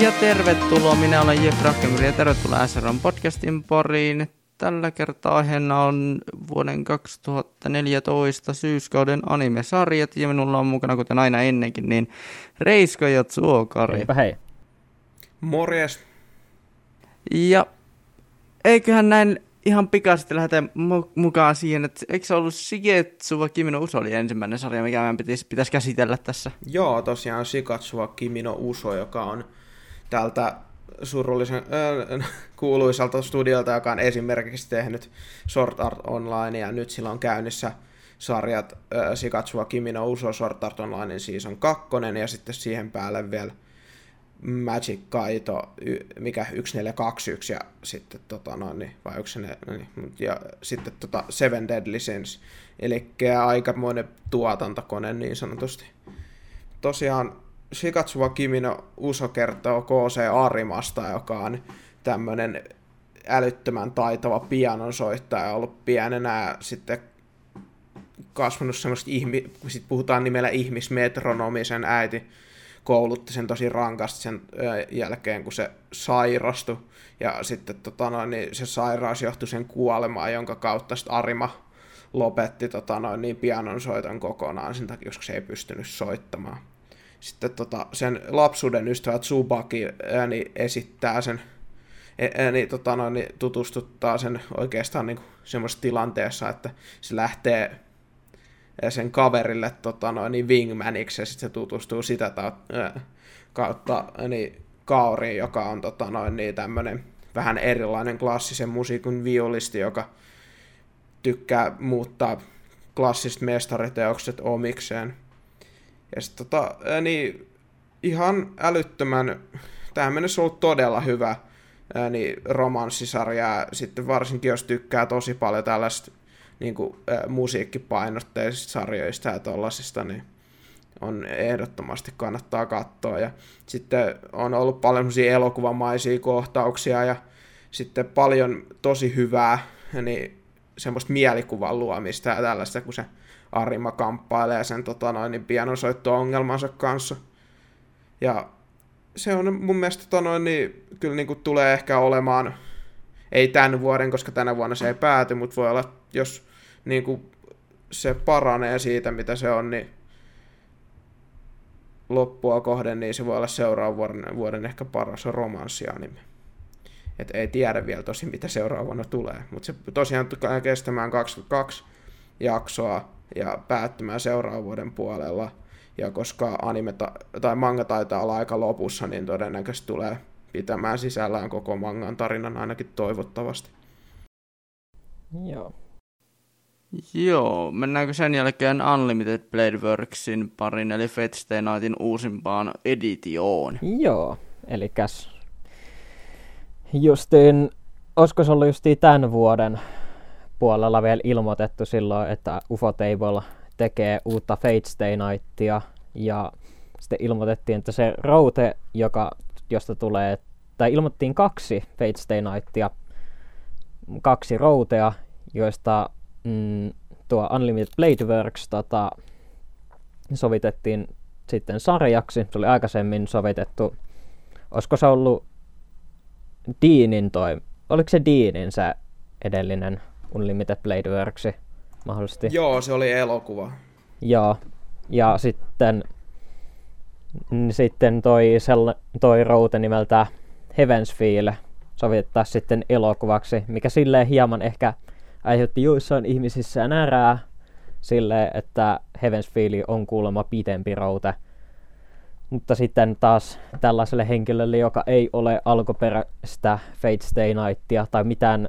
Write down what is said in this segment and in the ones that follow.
Ja tervetuloa, minä olen Jeff Rakkemuri ja tervetuloa SRN podcastin pariin. Tällä kertaa aiheena on vuoden 2014 syyskauden anime-sarjat ja minulla on mukana, kuten aina ennenkin, niin Reisko ja Tsuokari. Heipä hei. Morjes. Ja eiköhän näin ihan pikaisesti lähdetä mu- mukaan siihen, että eikö se ollut Shigetsuva Kimino Uso oli ensimmäinen sarja, mikä meidän pitäisi, pitäisi käsitellä tässä? Joo, tosiaan Shikatsua Kimino Uso, joka on tältä surullisen äh, kuuluisalta studiolta, joka on esimerkiksi tehnyt Sword Art Online, ja nyt sillä on käynnissä sarjat äh, Shikatsua Kimino Uso Sword Art Online season 2, ja sitten siihen päälle vielä Magic Kaito, mikä 1421 ja sitten tota noin, niin, vai ne, no niin, ja sitten tota Seven Deadly Sins, eli aikamoinen tuotantokone niin sanotusti. Tosiaan Shikatsuva Kimino Uso kertoo KC Arimasta, joka on tämmöinen älyttömän taitava pianonsoittaja, ollut pienenä sitten kasvanut semmoista, ihmi, sit puhutaan nimellä ihmismetronomisen äiti, koulutti sen tosi rankasti sen jälkeen, kun se sairastui. Ja sitten tota noin, niin se sairaus johtui sen kuolemaan, jonka kautta sitten Arima lopetti tota noin, niin pianon soiton kokonaan sen takia, koska se ei pystynyt soittamaan. Sitten tota, sen lapsuuden ystävä Tsubaki ääni esittää sen, ääni tota noin, niin tutustuttaa sen oikeastaan niin semmoisessa tilanteessa, että se lähtee sen kaverille tota, noin, niin wingmaniksi, ja sitten se tutustuu sitä ta- kautta niin Kaoriin, joka on tota, noin, niin tämmöinen vähän erilainen klassisen musiikin violisti, joka tykkää muuttaa klassiset mestariteokset omikseen. Ja sitten tota, niin ihan älyttömän, tähän mennessä ollut todella hyvä niin romanssisarja, ja sitten varsinkin jos tykkää tosi paljon tällaista niin kuin, musiikkipainotteisista sarjoista ja tollasista, niin on ehdottomasti kannattaa katsoa. Ja sitten on ollut paljon elokuvamaisia kohtauksia ja sitten paljon tosi hyvää niin semmoista mielikuvan luomista ja tällaista, kun se Arima kamppailee sen tota noin, niin pianosoitto-ongelmansa kanssa. Ja se on mun mielestä tota noin, niin, kyllä niin kuin tulee ehkä olemaan, ei tämän vuoden, koska tänä vuonna se ei pääty, mutta voi olla, jos niin kuin se paranee siitä, mitä se on, niin loppua kohden, niin se voi olla seuraavan vuoden, vuoden ehkä paras romanssi-anime. Et ei tiedä vielä tosi, mitä seuraavana tulee. Mutta se tosiaan tulee kestämään 22 jaksoa ja päättymään seuraavan vuoden puolella. Ja koska anime ta- tai manga taitaa olla aika lopussa, niin todennäköisesti tulee pitämään sisällään koko mangan tarinan ainakin toivottavasti. Joo, Joo, mennäänkö sen jälkeen Unlimited Blade Worksin parin, eli Fate Stay Nightin uusimpaan editioon? Joo, eli justiin, olisiko se ollut justiin tämän vuoden puolella vielä ilmoitettu silloin, että UFO Table tekee uutta Fate Stay Nightia, ja sitten ilmoitettiin, että se route, joka, josta tulee, tai ilmoittiin kaksi Fate Stay Nightia, kaksi routea, joista mm, tuo Unlimited Blade Works tota, sovitettiin sitten sarjaksi. Se oli aikaisemmin sovitettu, olisiko se ollut Deanin toi, oliko se Deanin se edellinen Unlimited Blade Works mahdollisesti? Joo, se oli elokuva. Joo, ja sitten, sitten toi, sell, toi route nimeltä Heaven's Feel sovitettaisiin sitten elokuvaksi, mikä silleen hieman ehkä aiheutti joissain ihmisissä närää sille, että Heaven's Feel on kuulemma pitempi route. Mutta sitten taas tällaiselle henkilölle, joka ei ole alkuperäistä Fate Stay Nightia tai mitään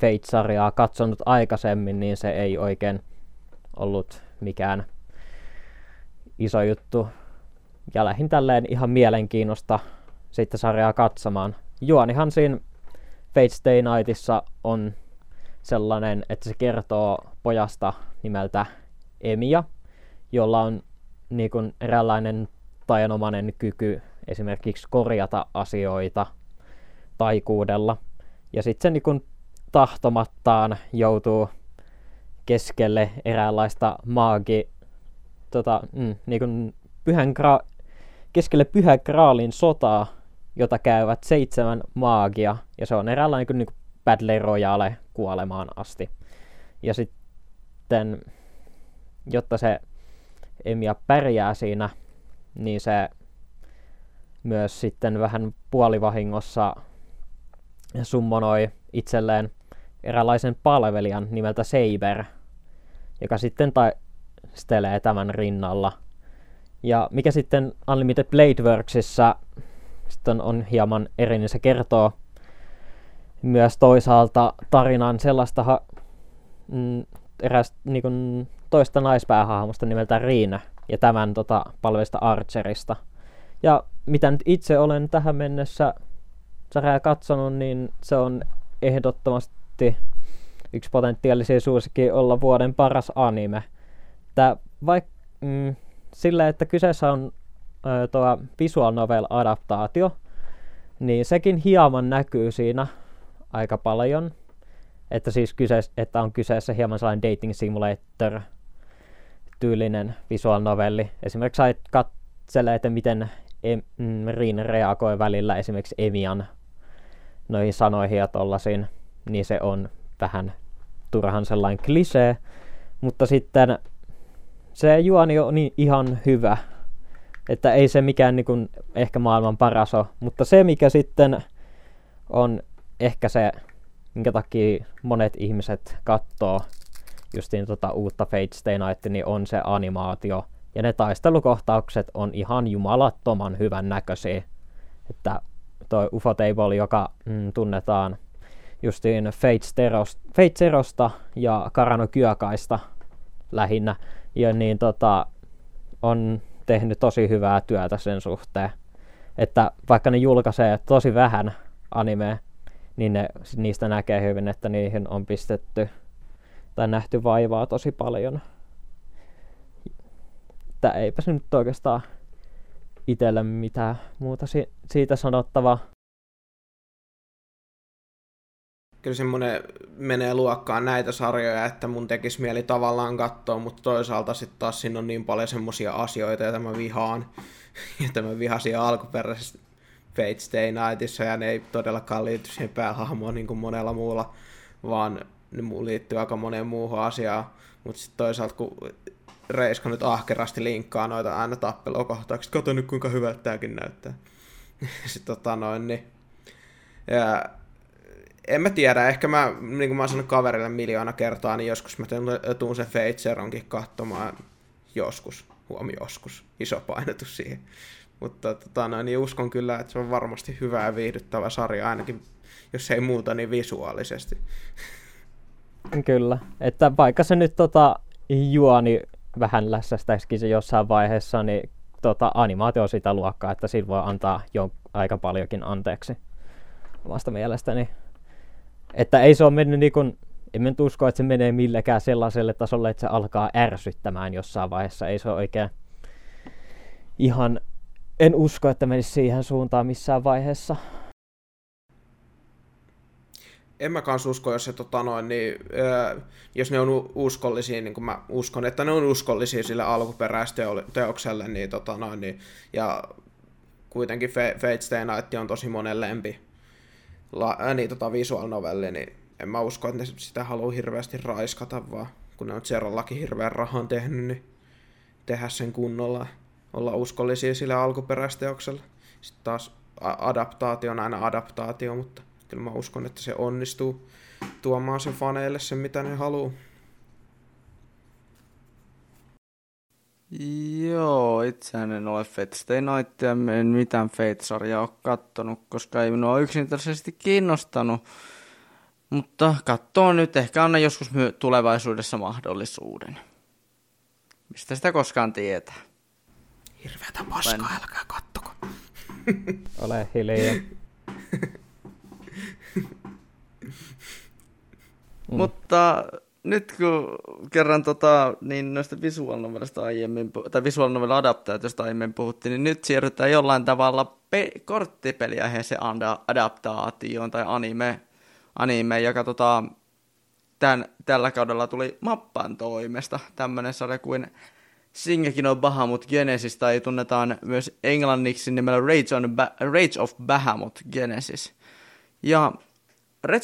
Fate-sarjaa katsonut aikaisemmin, niin se ei oikein ollut mikään iso juttu. Ja lähdin tälleen ihan mielenkiinnosta sitten sarjaa katsomaan. Juonihan siinä Fate Stay Nightissa on sellainen, että se kertoo pojasta nimeltä Emia, jolla on niin kuin eräänlainen tajanomainen kyky esimerkiksi korjata asioita taikuudella. Ja sitten se niin kuin tahtomattaan joutuu keskelle eräänlaista maagi, tota, mm, niin kuin pyhän gra- keskelle pyhän graalin sotaa jota käyvät seitsemän maagia, ja se on eräänlainen niin kuin Battle Royale kuolemaan asti. Ja sitten, jotta se Emia pärjää siinä, niin se myös sitten vähän puolivahingossa summonoi itselleen eräänlaisen palvelijan nimeltä Saber, joka sitten taistelee tämän rinnalla. Ja mikä sitten Unlimited Blade Worksissa sitten on hieman eri, niin se kertoo myös toisaalta tarinan sellaista ha- mm, erästä niin kuin, toista naispäähahmosta nimeltä Riina ja tämän tota, palvelista Archerista. Ja mitä nyt itse olen tähän mennessä sarjaa katsonut, niin se on ehdottomasti yksi potentiaalisia suosikki olla vuoden paras anime. Tää, vaik, mm, sillä, että kyseessä on ö, tuo visual novel adaptaatio, niin sekin hieman näkyy siinä aika paljon. Että siis kyseessä, että on kyseessä hieman sellainen dating simulator tyylinen visual novelli. Esimerkiksi sait katsella, että miten mm, Riin reagoi välillä esimerkiksi Emian noihin sanoihin ja tollasiin, niin se on vähän turhan sellainen klisee, mutta sitten se juoni on niin ihan hyvä, että ei se mikään niin kuin, ehkä maailman paras ole, mutta se mikä sitten on ehkä se, minkä takia monet ihmiset katsoo justiin tota uutta Fate Stay Night, niin on se animaatio. Ja ne taistelukohtaukset on ihan jumalattoman hyvän näköisiä. Että toi UFO Table, joka mm, tunnetaan justiin Fate, Zerosta, ja Karano Kyakaista lähinnä, ja niin tota, on tehnyt tosi hyvää työtä sen suhteen. Että vaikka ne julkaisee tosi vähän animea, niin ne, niistä näkee hyvin, että niihin on pistetty tai nähty vaivaa tosi paljon. Että eipä se nyt oikeastaan itselle mitään muuta si- siitä sanottavaa. Kyllä semmoinen menee luokkaan näitä sarjoja, että mun tekisi mieli tavallaan katsoa, mutta toisaalta sitten taas siinä on niin paljon semmoisia asioita, joita mä vihaan. että mä vihasin alkuperäisesti Fate Stay Nightissa, ja ne ei todellakaan liity siihen päähahmoon niin kuin monella muulla, vaan liittyy aika moneen muuhun asiaan. Mutta sitten toisaalta, kun Reiska nyt ahkerasti linkkaa noita aina tappelukohtauksia, kato nyt kuinka hyvältä tämäkin näyttää. sitten tota noin, niin... Ja, en mä tiedä, ehkä mä, niin kuin mä oon sanonut kaverille miljoona kertaa, niin joskus mä tuun sen Fateseronkin katsomaan joskus, huomi joskus, iso painotus siihen. Mutta tota, no, niin uskon kyllä, että se on varmasti hyvä ja viihdyttävä sarja, ainakin jos ei muuta, niin visuaalisesti. Kyllä, että vaikka se nyt tota, juoni vähän lässästäisikin se jossain vaiheessa, niin tota, animaatio on sitä luokkaa, että siinä voi antaa jo aika paljonkin anteeksi omasta mielestäni. Että ei se ole mennyt niin kuin, en nyt usko, että se menee millekään sellaiselle tasolle, että se alkaa ärsyttämään jossain vaiheessa. Ei se ole oikein ihan, en usko, että menisi siihen suuntaan missään vaiheessa. En mä kans usko, jos se tota noin, niin, öö, jos ne on uskollisia, niin kuin mä uskon, että ne on uskollisia sille alkuperäisteokselle, niin, tota noin, niin, ja kuitenkin Fate Stay Night on tosi monen lempi la, ää, niin, tota visual novelli, niin en mä usko, että ne sitä haluaa hirveästi raiskata, vaan kun ne on Zerollakin hirveän rahan tehnyt, niin tehdä sen kunnolla, olla uskollisia sille alkuperäisteokselle. Sitten taas adaptaatio on aina adaptaatio, mutta kyllä mä uskon, että se onnistuu tuomaan sen faneille sen, mitä ne haluaa. Joo, itse en ole Fate Stay Nightia, en mitään Fate-sarjaa ole kattonut, koska ei minua yksinkertaisesti kiinnostanut. Mutta katsoo nyt, ehkä anna joskus my- tulevaisuudessa mahdollisuuden. Mistä sitä koskaan tietää? Hirveätä paskaa, älkää kattoko. Ole hiljaa. Mm. Mutta nyt kun kerran tota, niin noista visual novelista aiemmin, tai visual novel adaptaatiosta aiemmin puhuttiin, niin nyt siirrytään jollain tavalla pe- korttipeliä se adaptaatioon tai anime, anime joka tota, tämän, tällä kaudella tuli Mappan toimesta tämmöinen sarja kuin Shingeki on Bahamut Genesis, tai tunnetaan myös englanniksi nimellä Rage, on ba- Rage of Bahamut Genesis. Ja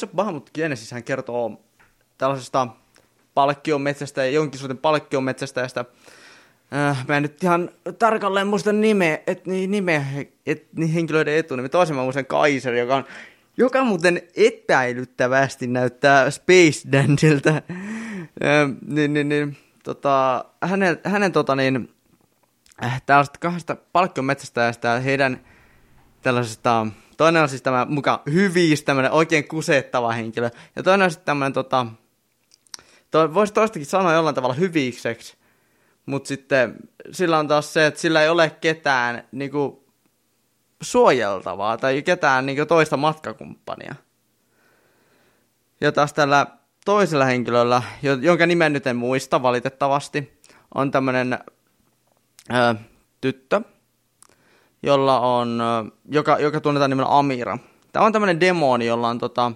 of Bahamut Genesis hän kertoo tällaisesta palkkionmetsästä ja jonkin suhteen palkkionmetsästäjästä. Äh, mä en nyt ihan tarkalleen muista nimeä, et, niin, nimeä et, niin henkilöiden etunimi. Toisen mä muistan Kaiser, joka on joka muuten epäilyttävästi näyttää Space Danceiltä. äh, niin, niin, niin, tota, hänen, hänen tota niin, äh, tällaista kahdesta palkkionmetsästäjästä ja heidän tällaisesta, toinen on siis tämä muka hyviis, tämmöinen oikein kusettava henkilö, ja toinen on sitten tämmöinen tota, to, voisi toistakin sanoa jollain tavalla hyvikseksi, mutta sitten sillä on taas se, että sillä ei ole ketään niinku, suojeltavaa tai ketään niinku, toista matkakumppania. Ja taas tällä toisella henkilöllä, jonka nimen nyt en muista valitettavasti, on tämmöinen tyttö, jolla on, joka, joka tunnetaan nimellä Amira. Tämä on tämmöinen demoni, jolla on tota,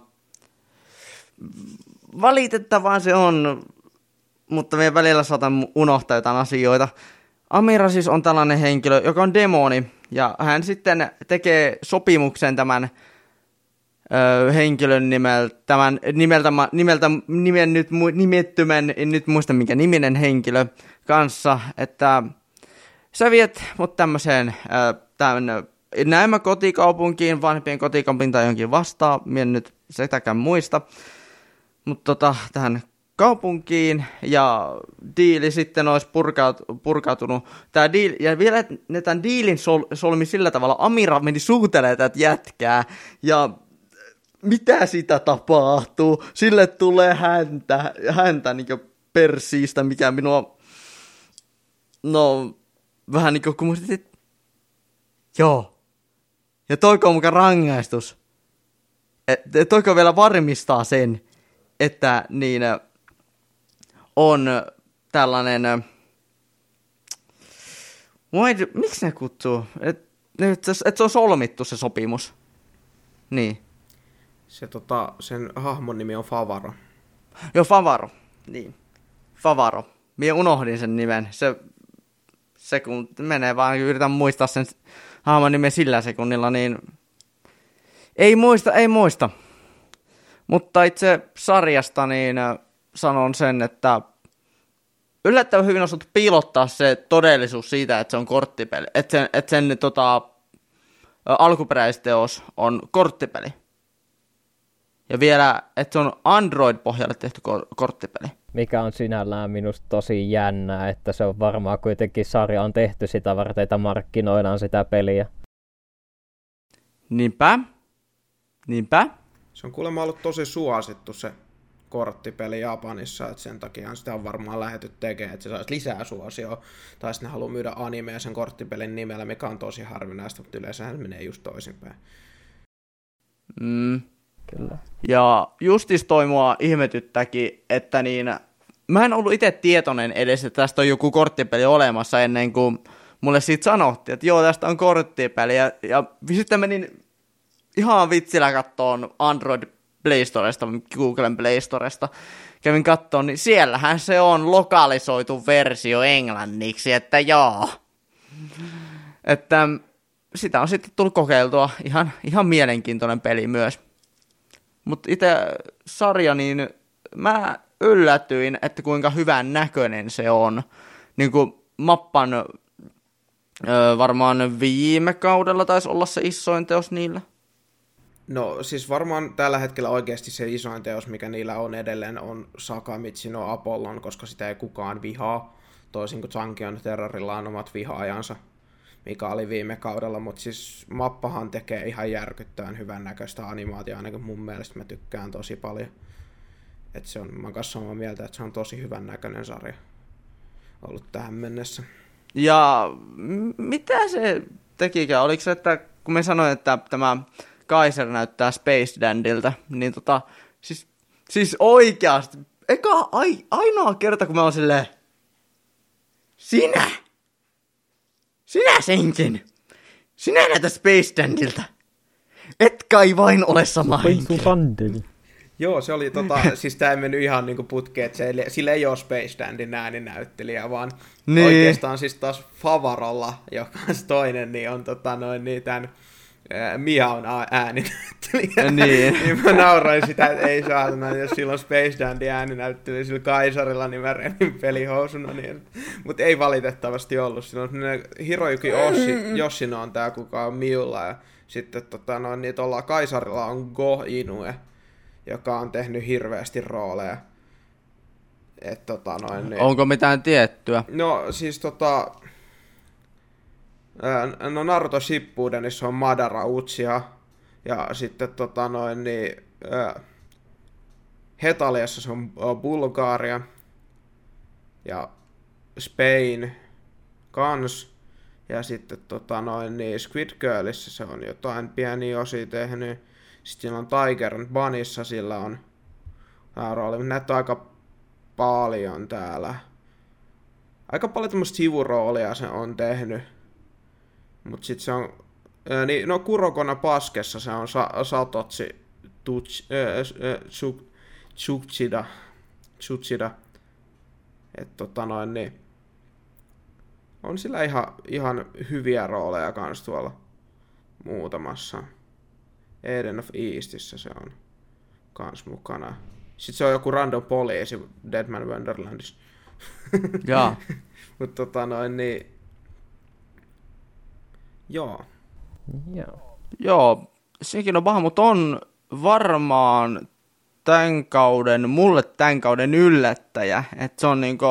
valitettavaa se on, mutta meidän välillä saatan unohtaa jotain asioita. Amira siis on tällainen henkilö, joka on demoni, ja hän sitten tekee sopimuksen tämän ö, henkilön nimeltä, tämän nimeltä, nimeltä nimen nyt, nimettömän, en nyt muista mikä niminen henkilö kanssa, että sä viet mut tämmöiseen ö, tämän, näemmä kotikaupunkiin, vanhempien kotikaupunkiin tai vastaan, en nyt sitäkään muista, mutta tota, tähän kaupunkiin. Ja diili sitten olisi purkaut, purkautunut. Tää diil, ja vielä ne tämän diilin sol, solmi sillä tavalla, Amira meni suutelee tätä jätkää. Ja mitä sitä tapahtuu? Sille tulee häntä, häntä niin persiistä, mikä minua, no vähän niin kuin kun joo. Ja toiko on mukaan rangaistus. Et, toiko vielä varmistaa sen, että niin on tällainen, ei, miksi ne kutsuu? Että et, et se on solmittu se sopimus. Niin. Se tota, sen hahmon nimi on Favaro. Joo, Favaro. Niin. Favaro. Minä unohdin sen nimen. Se, se kun menee vaan, yritän muistaa sen hahmon nimen sillä sekunnilla, niin ei muista, ei muista. Mutta itse sarjasta niin sanon sen, että yllättävän hyvin osattu piilottaa se todellisuus siitä, että se on korttipeli. Että sen, että sen tota, alkuperäisteos on korttipeli. Ja vielä, että se on Android-pohjalle tehty korttipeli. Mikä on sinällään minusta tosi jännää, että se on varmaan kuitenkin sarja on tehty sitä varten, että markkinoidaan sitä peliä. Niinpä. Niinpä. Se on kuulemma ollut tosi suosittu se korttipeli Japanissa, että sen takia sitä on varmaan lähetty tekemään, että se saisi lisää suosioa. Tai sitten ne haluaa myydä animea sen korttipelin nimellä, mikä on tosi harvinaista, mutta yleensä se menee just toisinpäin. Mm. Kyllä. Ja justis toi mua ihmetyttäkin, että niin, mä en ollut itse tietoinen edes, että tästä on joku korttipeli olemassa ennen kuin mulle siitä sanottiin, että joo, tästä on korttipeli. Ja, ja sitten menin ihan vitsillä kattoon Android Play Storesta, Googlen Play Storesta, kävin kattoon, niin siellähän se on lokalisoitu versio englanniksi, että joo. Että sitä on sitten tullut kokeiltua, ihan, ihan mielenkiintoinen peli myös. Mutta itse sarja, niin mä yllätyin, että kuinka hyvän näköinen se on. Niin kuin mappan öö, varmaan viime kaudella taisi olla se isoin teos niillä. No siis varmaan tällä hetkellä oikeasti se isoin teos, mikä niillä on edelleen, on Sakamichi no Apollon, koska sitä ei kukaan vihaa, toisin kuin Sankion Terrorilla on omat vihaajansa, mikä oli viime kaudella, mutta siis mappahan tekee ihan järkyttävän hyvän näköistä animaatiota, ainakin mun mielestä mä tykkään tosi paljon. Et se on, mä kanssa samaa mieltä, että se on tosi hyvän näköinen sarja ollut tähän mennessä. Ja mitä se tekikään? Oliko se, että kun me sanoin, että tämä Kaiser näyttää Space Dandiltä, niin tota, siis, siis oikeasti, eka, ai, ainoa kerta kun mä oon silleen, sinä, sinä senkin, sinä näytät Space Dandiltä, et kai vain ole sama henkilö. Joo, se oli tota, siis tämä ei mennyt ihan niinku putkeen, että se, sillä ei ole Space Dandin ääninäyttelijä, vaan niin. oikeastaan siis taas Favarolla, joka on toinen, niin on tota noin niin tämän Miaun ääninäyttelijä. Niin. niin mä nauroin sitä, että ei saatana, jos silloin Space Dandy ääninäyttelijä sillä Kaisarilla, niin mä renin pelihousuna. Niin, mutta ei valitettavasti ollut. Silloin Hiroyuki Ossi, Yoshino on tää, kuka on Miulla. Ja sitten tota, noin, niin tuolla Kaisarilla on Go Inoue, joka on tehnyt hirveästi rooleja. Et, tota, noin, niin... Onko mitään tiettyä? No siis tota, no Naruto Shippudenissa on Madara Uchiha, ja sitten tota noin, niin, Hetaliassa se on Bulgaria, ja Spain kans, ja sitten tota noin, niin Squid Girlissä se on jotain pieniä osia tehnyt, sitten on Tiger Bunnyssa sillä on rooli, näitä on aika paljon täällä. Aika paljon tämmöistä sivuroolia se on tehnyt. Mutta sitten se on, ää, niin, no Kurokona Paskessa se on sa- Satotsi Tsuchida, Tsuchida. Että tota noin, niin on sillä ihan, ihan hyviä rooleja kans tuolla muutamassa. Eden of Eastissä se on kans mukana. Sitten se on joku random poliisi Deadman Wonderlandissa. Jaa. Mutta tota noin, niin Joo. Joo. Joo, sekin on paha, mutta on varmaan tämän kauden, mulle tämän kauden yllättäjä. Että se on niinku,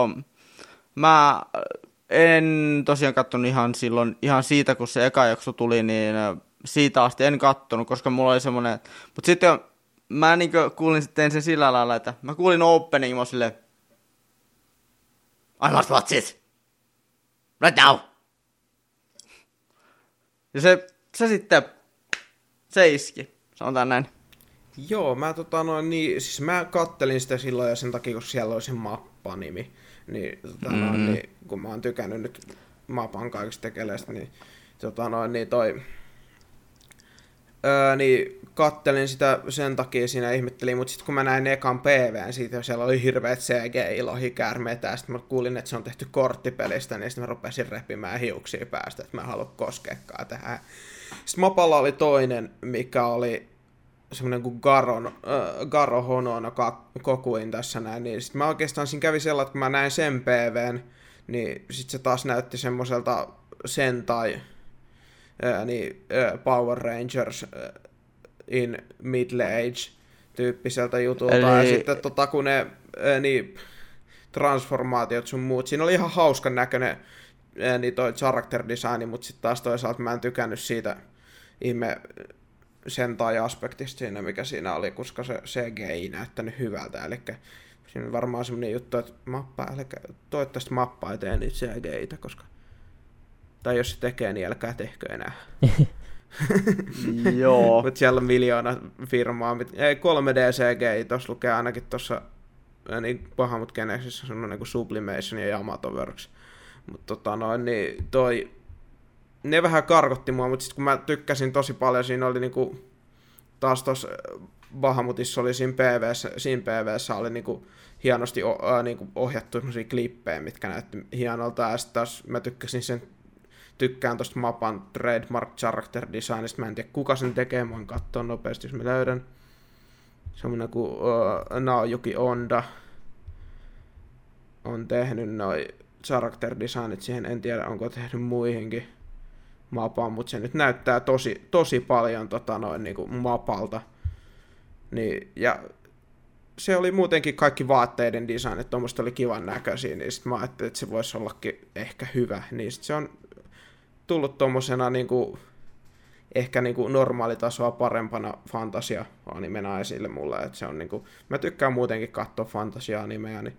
mä en tosiaan katsonut ihan silloin, ihan siitä kun se eka jakso tuli, niin siitä asti en kattonut, koska mulla oli semmoinen, mutta sitten mä niinku kuulin sitten sen sillä lailla, että mä kuulin opening, mä silleen, I must watch it. Right now. Ja se, se sitten, se iski, sanotaan näin. Joo, mä tota noin, niin, siis mä kattelin sitä silloin ja sen takia, kun siellä oli se mappanimi. Niin, tota mm. noin, niin kun mä oon tykännyt nyt mapan kaikista tekeleistä, niin tota noin, niin toi... Öö, niin kattelin sitä sen takia siinä ihmettelin, mutta sitten kun mä näin ekan PVn siitä, siellä oli hirveät CGI-lohikäärmeitä, ja sitten mä kuulin, että se on tehty korttipelistä, niin sitten mä rupesin repimään hiuksia päästä, että mä en halua koskeakaan tähän. Sitten mapalla oli toinen, mikä oli semmoinen kuin Garon, äh, Garo Honona kokuin tässä näin, niin sitten mä oikeastaan siinä kävi sellainen, että kun mä näin sen PVn, niin sitten se taas näytti semmoiselta sen tai ää, niin, ää, Power Rangers ää, in middle age tyyppiseltä jutulta. Eli... Ja sitten tota, kun ne ää, niin, transformaatiot sun muut, siinä oli ihan hauskan näköinen ää, niin toi character design, mutta sitten taas toisaalta mä en tykännyt siitä ihme sen tai aspektista siinä, mikä siinä oli, koska se CG ei näyttänyt hyvältä. Eli siinä on varmaan semmoinen juttu, että mappa, eli toivottavasti mappa ei tee niitä CGitä, koska tai jos se tekee, niin älkää tehkö enää. Joo. Mutta siellä on miljoona firmaa. Ei 3D CGI, tuossa lukee ainakin tuossa niin Bahamut Genexissä semmoinen kuin Sublimation ja Yamato Works. Mutta tota noin, niin toi, ne vähän karkotti mua, mutta sitten kun mä tykkäsin tosi paljon, siinä oli niinku, taas tuossa Bahamutissa oli siinä PVssä, siinä PVssä oli niinku hienosti o, äh, niinku ohjattu semmoisia klippejä, mitkä näytti hienolta, ja sitten taas mä tykkäsin sen tykkään tuosta mapan trademark character designista. Mä en tiedä kuka sen tekee, voin katsoa nopeasti, jos mä löydän. Semmoinen kuin uh, Naojuki Onda on tehnyt noin character designit siihen, en tiedä onko tehnyt muihinkin mapaan, mutta se nyt näyttää tosi, tosi paljon tota noin, niin kuin mapalta. Niin, ja se oli muutenkin kaikki vaatteiden designit, tuommoista oli kivan näköisiä, niin sitten mä ajattelin, että se voisi ollakin ehkä hyvä. Niin sit se on tullut tuommoisena niinku, ehkä niinku normaalitasoa parempana fantasia-animena esille mulle. Et se on niinku, mä tykkään muutenkin katsoa fantasia-animeja, niin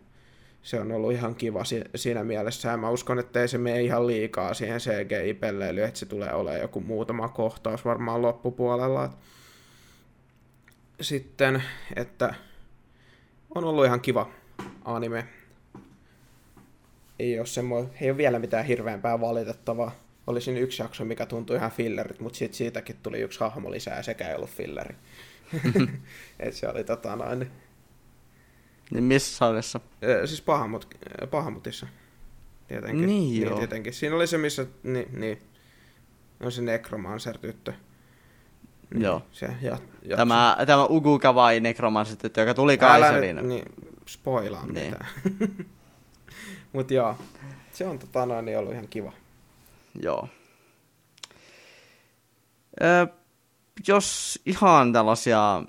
se on ollut ihan kiva siinä mielessä. Ja mä uskon, että ei se mene ihan liikaa siihen CGI-pelleilyyn, että se tulee olemaan joku muutama kohtaus varmaan loppupuolella. Sitten, että on ollut ihan kiva anime. Ei ole, semmo, ei ole vielä mitään hirveämpää valitettavaa oli siinä yksi jakso, mikä tuntui ihan fillerit, mutta siitä, siitäkin tuli yksi hahmo lisää ja sekä ei ollut filleri. Et se oli tota noin, Niin missä sarjassa? siis pahamut, pahamutissa. Tietenkin. Niin joo. tietenkin. Siinä oli se, missä, niin, niin on se Necromancer-tyttö. Niin, Joo. Se, ja, ja, Tämä, tämä Ugu Kawai Necromancer, tyttö, joka tuli Kaiserina. Niin, spoilaa Niin. niin. mitään. Mut joo, se on tota noin, niin ollut ihan kiva. Joo. Ö, jos ihan tällaisia,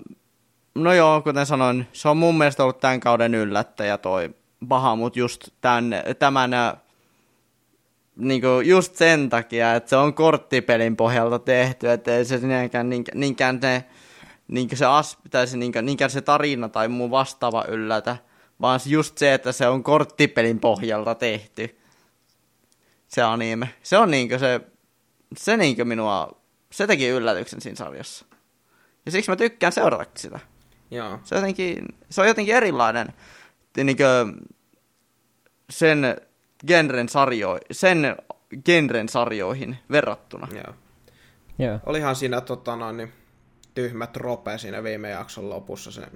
no joo, kuten sanoin, se on mun mielestä ollut tämän kauden yllättäjä toi paha, mutta just tämän, tämän ö, niinku just sen takia, että se on korttipelin pohjalta tehty, että ei se niinkään, niinkään, niinkään ne, niinkään se, as, tai se, niinkään, niinkään se tarina tai muu vastaava yllätä, vaan just se, että se on korttipelin pohjalta tehty se anime. Se on niinkö se, se niinkö minua, se teki yllätyksen siinä sarjassa. Ja siksi mä tykkään seurata sitä. Joo, Se on jotenkin, se on jotenkin erilainen niinkö sen genren sarjo, sen genren sarjoihin verrattuna. joo. Joo. Olihan siinä tota noin, niin, tyhmä trope siinä viime jakson lopussa sen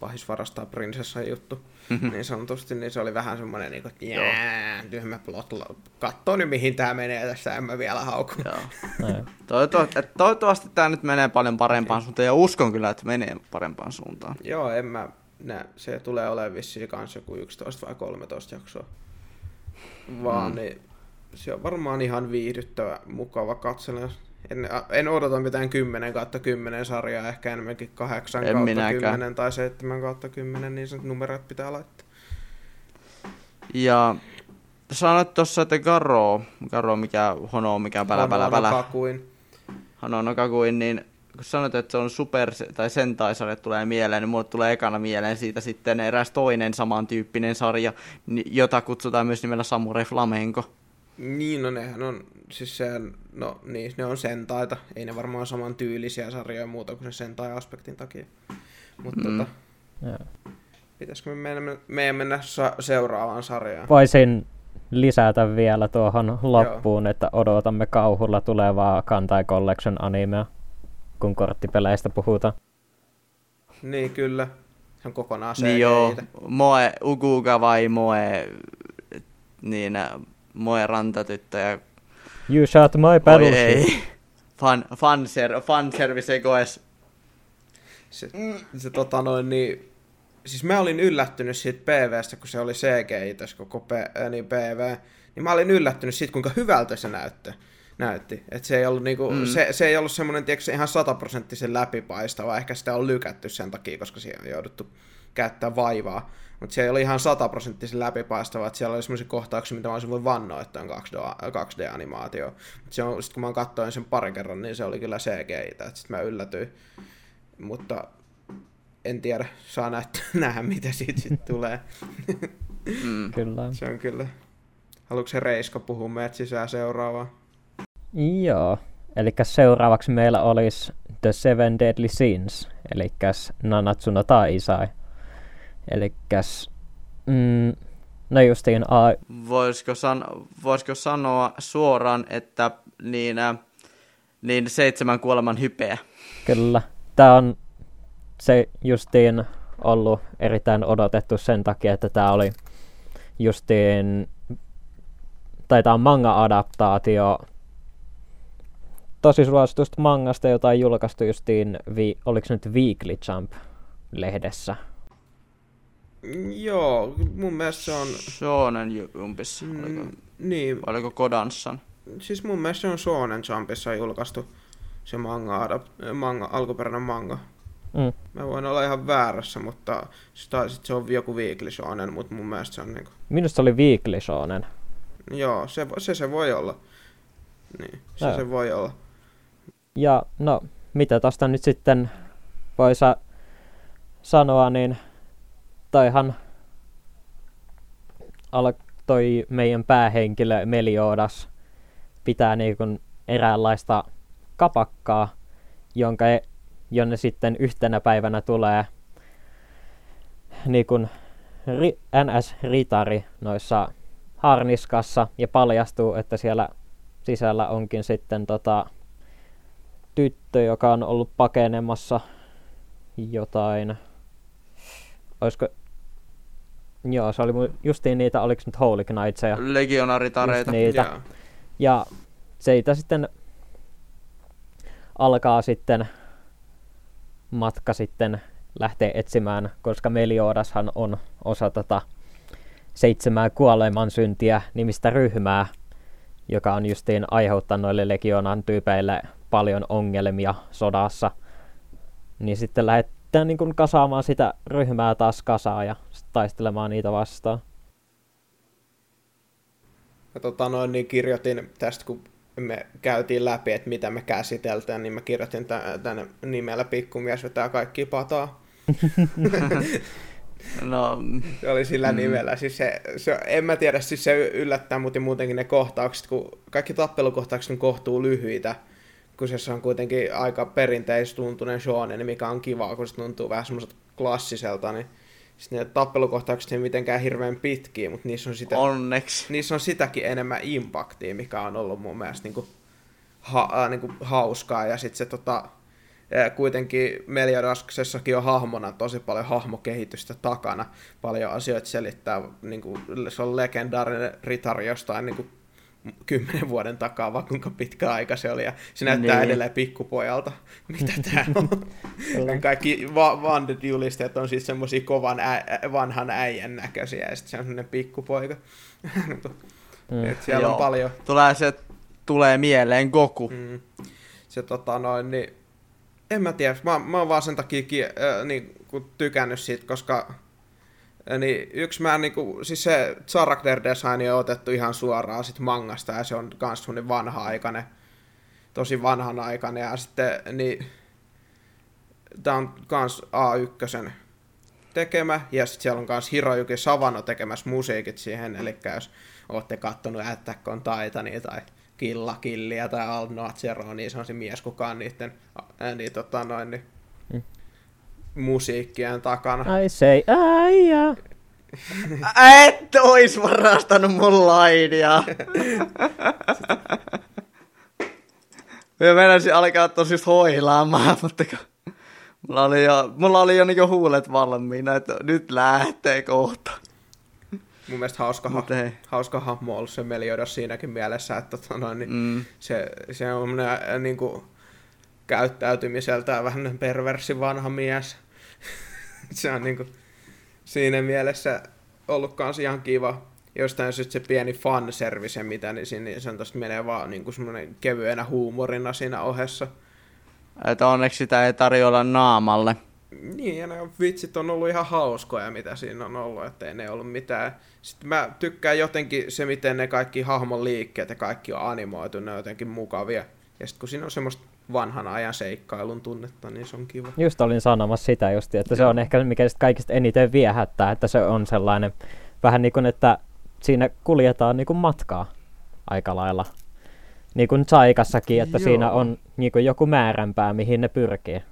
pahis varastaa prinsessan juttu, niin sanotusti, niin se oli vähän semmoinen, niin kuin, että jää, tyhmä plot, kattoo nyt mihin tämä menee, tässä en mä vielä hauku. Joo. Toivottavasti, että toivottavasti tämä nyt menee paljon parempaan suuntaan, ja uskon kyllä, että menee parempaan suuntaan. Joo, en mä näe. Se tulee olemaan vissiin kanssa joku 11 vai 13 jaksoa. Vaan mm. niin, se on varmaan ihan viihdyttävä, mukava katsella. En, en odota mitään 10 kautta 10 sarjaa, ehkä enemmänkin 8 En kautta minäkään. 10 tai 7 kautta 10, niin se numerot pitää laittaa. Ja sanoit tuossa, että Garo, Garo mikä hono, mikä pälä, pälä, pälä, Kakuin. Hanono Kakuin, niin kun sanoit, että se on super, tai Sentai-sarja tulee mieleen, niin mulle tulee ekana mieleen siitä sitten eräs toinen samantyyppinen sarja, jota kutsutaan myös nimellä Samurai Flamenco. Niin, no nehän on, siis se, no niin, ne on sentaita. Ei ne varmaan saman tyylisiä sarjoja muuta kuin sen sentai-aspektin takia. Mutta Mm. tota, Joo. pitäisikö me mennä, meidän mennä sa- seuraavaan sarjaan? Voisin lisätä vielä tuohon loppuun, että odotamme kauhulla tulevaa Kantai Collection animea, kun korttipeleistä puhutaan. Niin, kyllä. Se on kokonaan se. Niin joo, Moe, Uguga vai Moe, niin Moe rantatyttö ja You shot my Oi battleship. ei. Fan, fanser, fanservice goes. Se, se tota noin, niin, siis mä olin yllättynyt siitä PVstä, kun se oli CGI tässä koko P, äh, niin PV, niin mä olin yllättynyt siitä, kuinka hyvältä se näytti. näytti. Et se ei ollut, niinku, Mm. mm. se, se ei ollut semmoinen tiedätkö, ihan sataprosenttisen läpipaistava, ehkä sitä on lykätty sen takia, koska siihen on jouduttu käyttää vaivaa. Mutta se ei ole ihan sataprosenttisen läpipaistava, että siellä oli semmoisia kohtauksia, mitä mä olisin voinut vannoa, että on 2D, 2D-animaatio. Mut se on, sit kun mä katsoin sen parin kerran, niin se oli kyllä CGI, että sitten mä yllätyin. Mutta en tiedä, saa näyttää, nähdä mitä siitä sitten tulee. Mm. Kyllä. Se on kyllä. Haluatko se Reiska puhua meidät sisään seuraavaan? Joo. Eli seuraavaksi meillä olisi The Seven Deadly Sins, eli Nanatsu no Taisai. Eli mm, no justiin a, Voisiko, san, voisiko sanoa suoraan, että niin, äh, niin seitsemän kuoleman hypeä. Kyllä. Tämä on se justiin ollut erittäin odotettu sen takia, että tämä oli justiin, tai tämä on manga-adaptaatio tosi suositusta mangasta, jota on julkaistu justiin, vi, oliko se nyt Weekly Jump-lehdessä. Joo, mun mielestä se on... Shonen Jumpissa, oliko, Mm, niin, oliko Kodanssan? siis mun mielestä se on Shonen Jumpissa julkaistu se manga, manga alkuperäinen manga. Mm. Mä voin olla ihan väärässä, mutta sitä, sit se on joku Weekly Shonen, mutta mun mielestä se on niinku... Minusta se oli Weekly Shonen. Joo, se, se, se voi olla. Niin, se, Joo. se voi olla. Ja no, mitä tosta nyt sitten voisi sanoa, niin toihan toi meidän päähenkilö Meliodas pitää niin kuin eräänlaista kapakkaa, jonka, e- jonne sitten yhtenä päivänä tulee niin kuin ri- NS-ritari noissa harniskassa ja paljastuu, että siellä sisällä onkin sitten tota, tyttö, joka on ollut pakenemassa jotain, olisiko, joo se oli justiin niitä, oliko nyt Holy Knightseja. Legionaritareita. niitä. Joo. Ja siitä sitten alkaa sitten matka sitten lähteä etsimään, koska Meliodashan on osa tota seitsemää kuoleman syntiä nimistä ryhmää, joka on justiin aiheuttanut noille legionan tyypeille paljon ongelmia sodassa. Niin sitten lähdetään niin kuin kasaamaan sitä ryhmää taas kasaa ja taistelemaan niitä vastaan. Ja tota noin, niin kirjoitin tästä, kun me käytiin läpi, että mitä me käsiteltään, niin mä kirjoitin tä- tänne nimellä Pikkumies vetää kaikki pataa. No, Se oli sillä Mm. nimellä. Siis se, se, en mä tiedä, siis se yllättää mut ja muutenkin ne kohtaukset, kun kaikki tappelukohtaukset on kohtuu lyhyitä, kun se on kuitenkin aika perinteistuntunen shonen, mikä on kiva, kun se tuntuu vähän semmoiselta klassiselta, niin sitten ne tappelukohtaukset ei mitenkään hirveän pitkiä, mutta niissä on, sitä, onneksi. niissä on sitäkin enemmän impaktia, mikä on ollut mun mielestä niinku, ha, äh, niinku hauskaa, ja sitten se tota, kuitenkin Meliodaskisessakin on hahmona tosi paljon hahmokehitystä takana, paljon asioita selittää, niinku, se on legendaarinen ritari jostain niinku, kymmenen vuoden takaa, vaan kuinka pitkä aika se oli, ja se näyttää Niin. edelleen pikkupojalta, mitä tää on. Kaikki va- Vanded julisteet on siis semmosia kovan ä- vanhan äijän näköisiä, ja sitten se on semmonen pikkupoika. Mm. Et siellä Joo. on paljon. Tulee se, tulee mieleen Goku. Mm, se tota noin, niin en mä tiedä, mä, mä oon vaan sen takia ki- äh, niin, kun tykännyt siitä, koska niin yksi mä niinku, siis se character design on otettu ihan suoraan sit mangasta ja se on kans semmonen vanha-aikainen, tosi vanhanaikainen. Ja sitten niin tää on kans A1 tekemä ja sitten siellä on kans Hirojuki Savano tekemässä musiikit siihen, eli jos ootte kattonut Attack on Titania tai Killa Killiä tai Alnoa Zeroa, niin se on se mies, kuka on niiden, niin, tota, noin, niin, Musiikkien takana. I say, aija. Et ois varastanut mun lainia. Mä menisin alkaa tosista hoilaamaan, mutta kun mulla oli jo, mulla oli jo niinku huulet valmiina, että nyt lähtee kohta. Mun mielestä hauska, ha- hauska hahmo ollut se Meliodas siinäkin mielessä, että tota, noin, niin, Mm. se, se on ää, niin kuin, käyttäytymiseltään vähän perversi vanha mies. se on niin kuin, siinä mielessä ollut kans ihan kiva. Jostain syystä se pieni fanservice, mitä, niin, siinä, niin se on tosta menee vaan niin kuin semmoinen kevyenä huumorina siinä ohessa. Että onneksi sitä ei tarjolla naamalle. Niin, ja ne vitsit on ollut ihan hauskoja, mitä siinä on ollut, ettei ne ollut mitään. Sitten mä tykkään jotenkin se, miten ne kaikki hahmon liikkeet ja kaikki on animoitu, ne on jotenkin mukavia. Ja sitten kun siinä on semmoista vanhan ajan seikkailun tunnetta, niin se on kiva. Just olin sanomassa sitä just, että se on ehkä mikä kaikista eniten viehättää, että se on sellainen vähän niin kuin, että siinä kuljetaan niin kuin matkaa aika lailla. Niin kuin Saikassakin, että Joo. siinä on niin kuin joku määränpää, mihin ne pyrkii.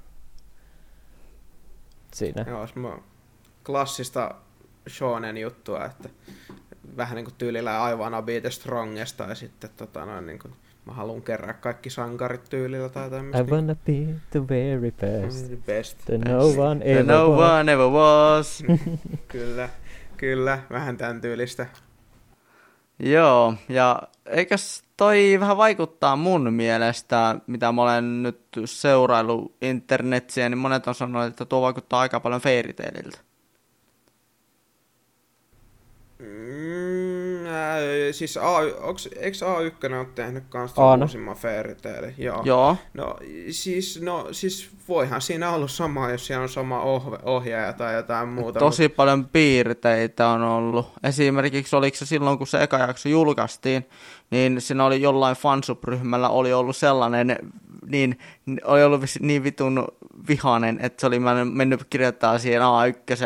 Siinä. Joo, semmo klassista shonen juttua, että vähän niin kuin tyylillä aivan a strongesta ja sitten tota noin niin kuin, mä haluan kerää kaikki sankarit tyylillä tai tämmöistä. I wanna be the very best. The best. The no one ever no was. one ever was. Kyllä, kyllä, vähän tämän tyylistä. Joo, ja eikös toi vähän vaikuttaa mun mielestä, mitä mä olen nyt seuraillut internetsiä, niin monet on sanonut, että tuo vaikuttaa aika paljon Fairy Taililta. Mm, ää, siis A, onks, eikö A1 ole tehnyt kans On. ton uusimman Fairy Tailin? Joo. Joo, No siis, no siis voihan siinä olla sama, jos siellä on sama ohve, ohjaaja tai jotain muuta. tosi paljon piirteitä on ollut. Esimerkiksi oliko se silloin, kun se eka jakso julkaistiin, niin siinä oli jollain fansub-ryhmällä oli ollut sellainen, niin oli ollut niin vitun vihanen, että se oli mennyt- mennyt kirjoittaa siihen A1,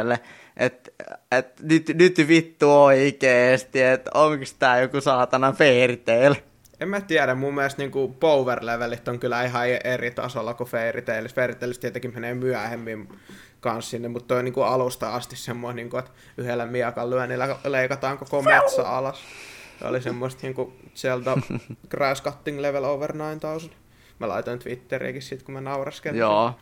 että et nyt, nyt vittu oikeesti, että onko tää joku saatana fairy tale. En mä tiedä, mun mielestä niinku power levelit on kyllä ihan eri tasolla kuin Fairy Tails. Fairy Tails tietenkin menee myöhemmin kans sinne, mutta toi on niinku alusta asti semmoinen, niinku, että yhdellä miakan lyönnillä leikataan koko metsä alas. Se oli semmoista niinku Zelda Grass Cutting Level Over 9000. Mä laitoin Twitteriäkin sit, kun mä nauraskelin. Joo.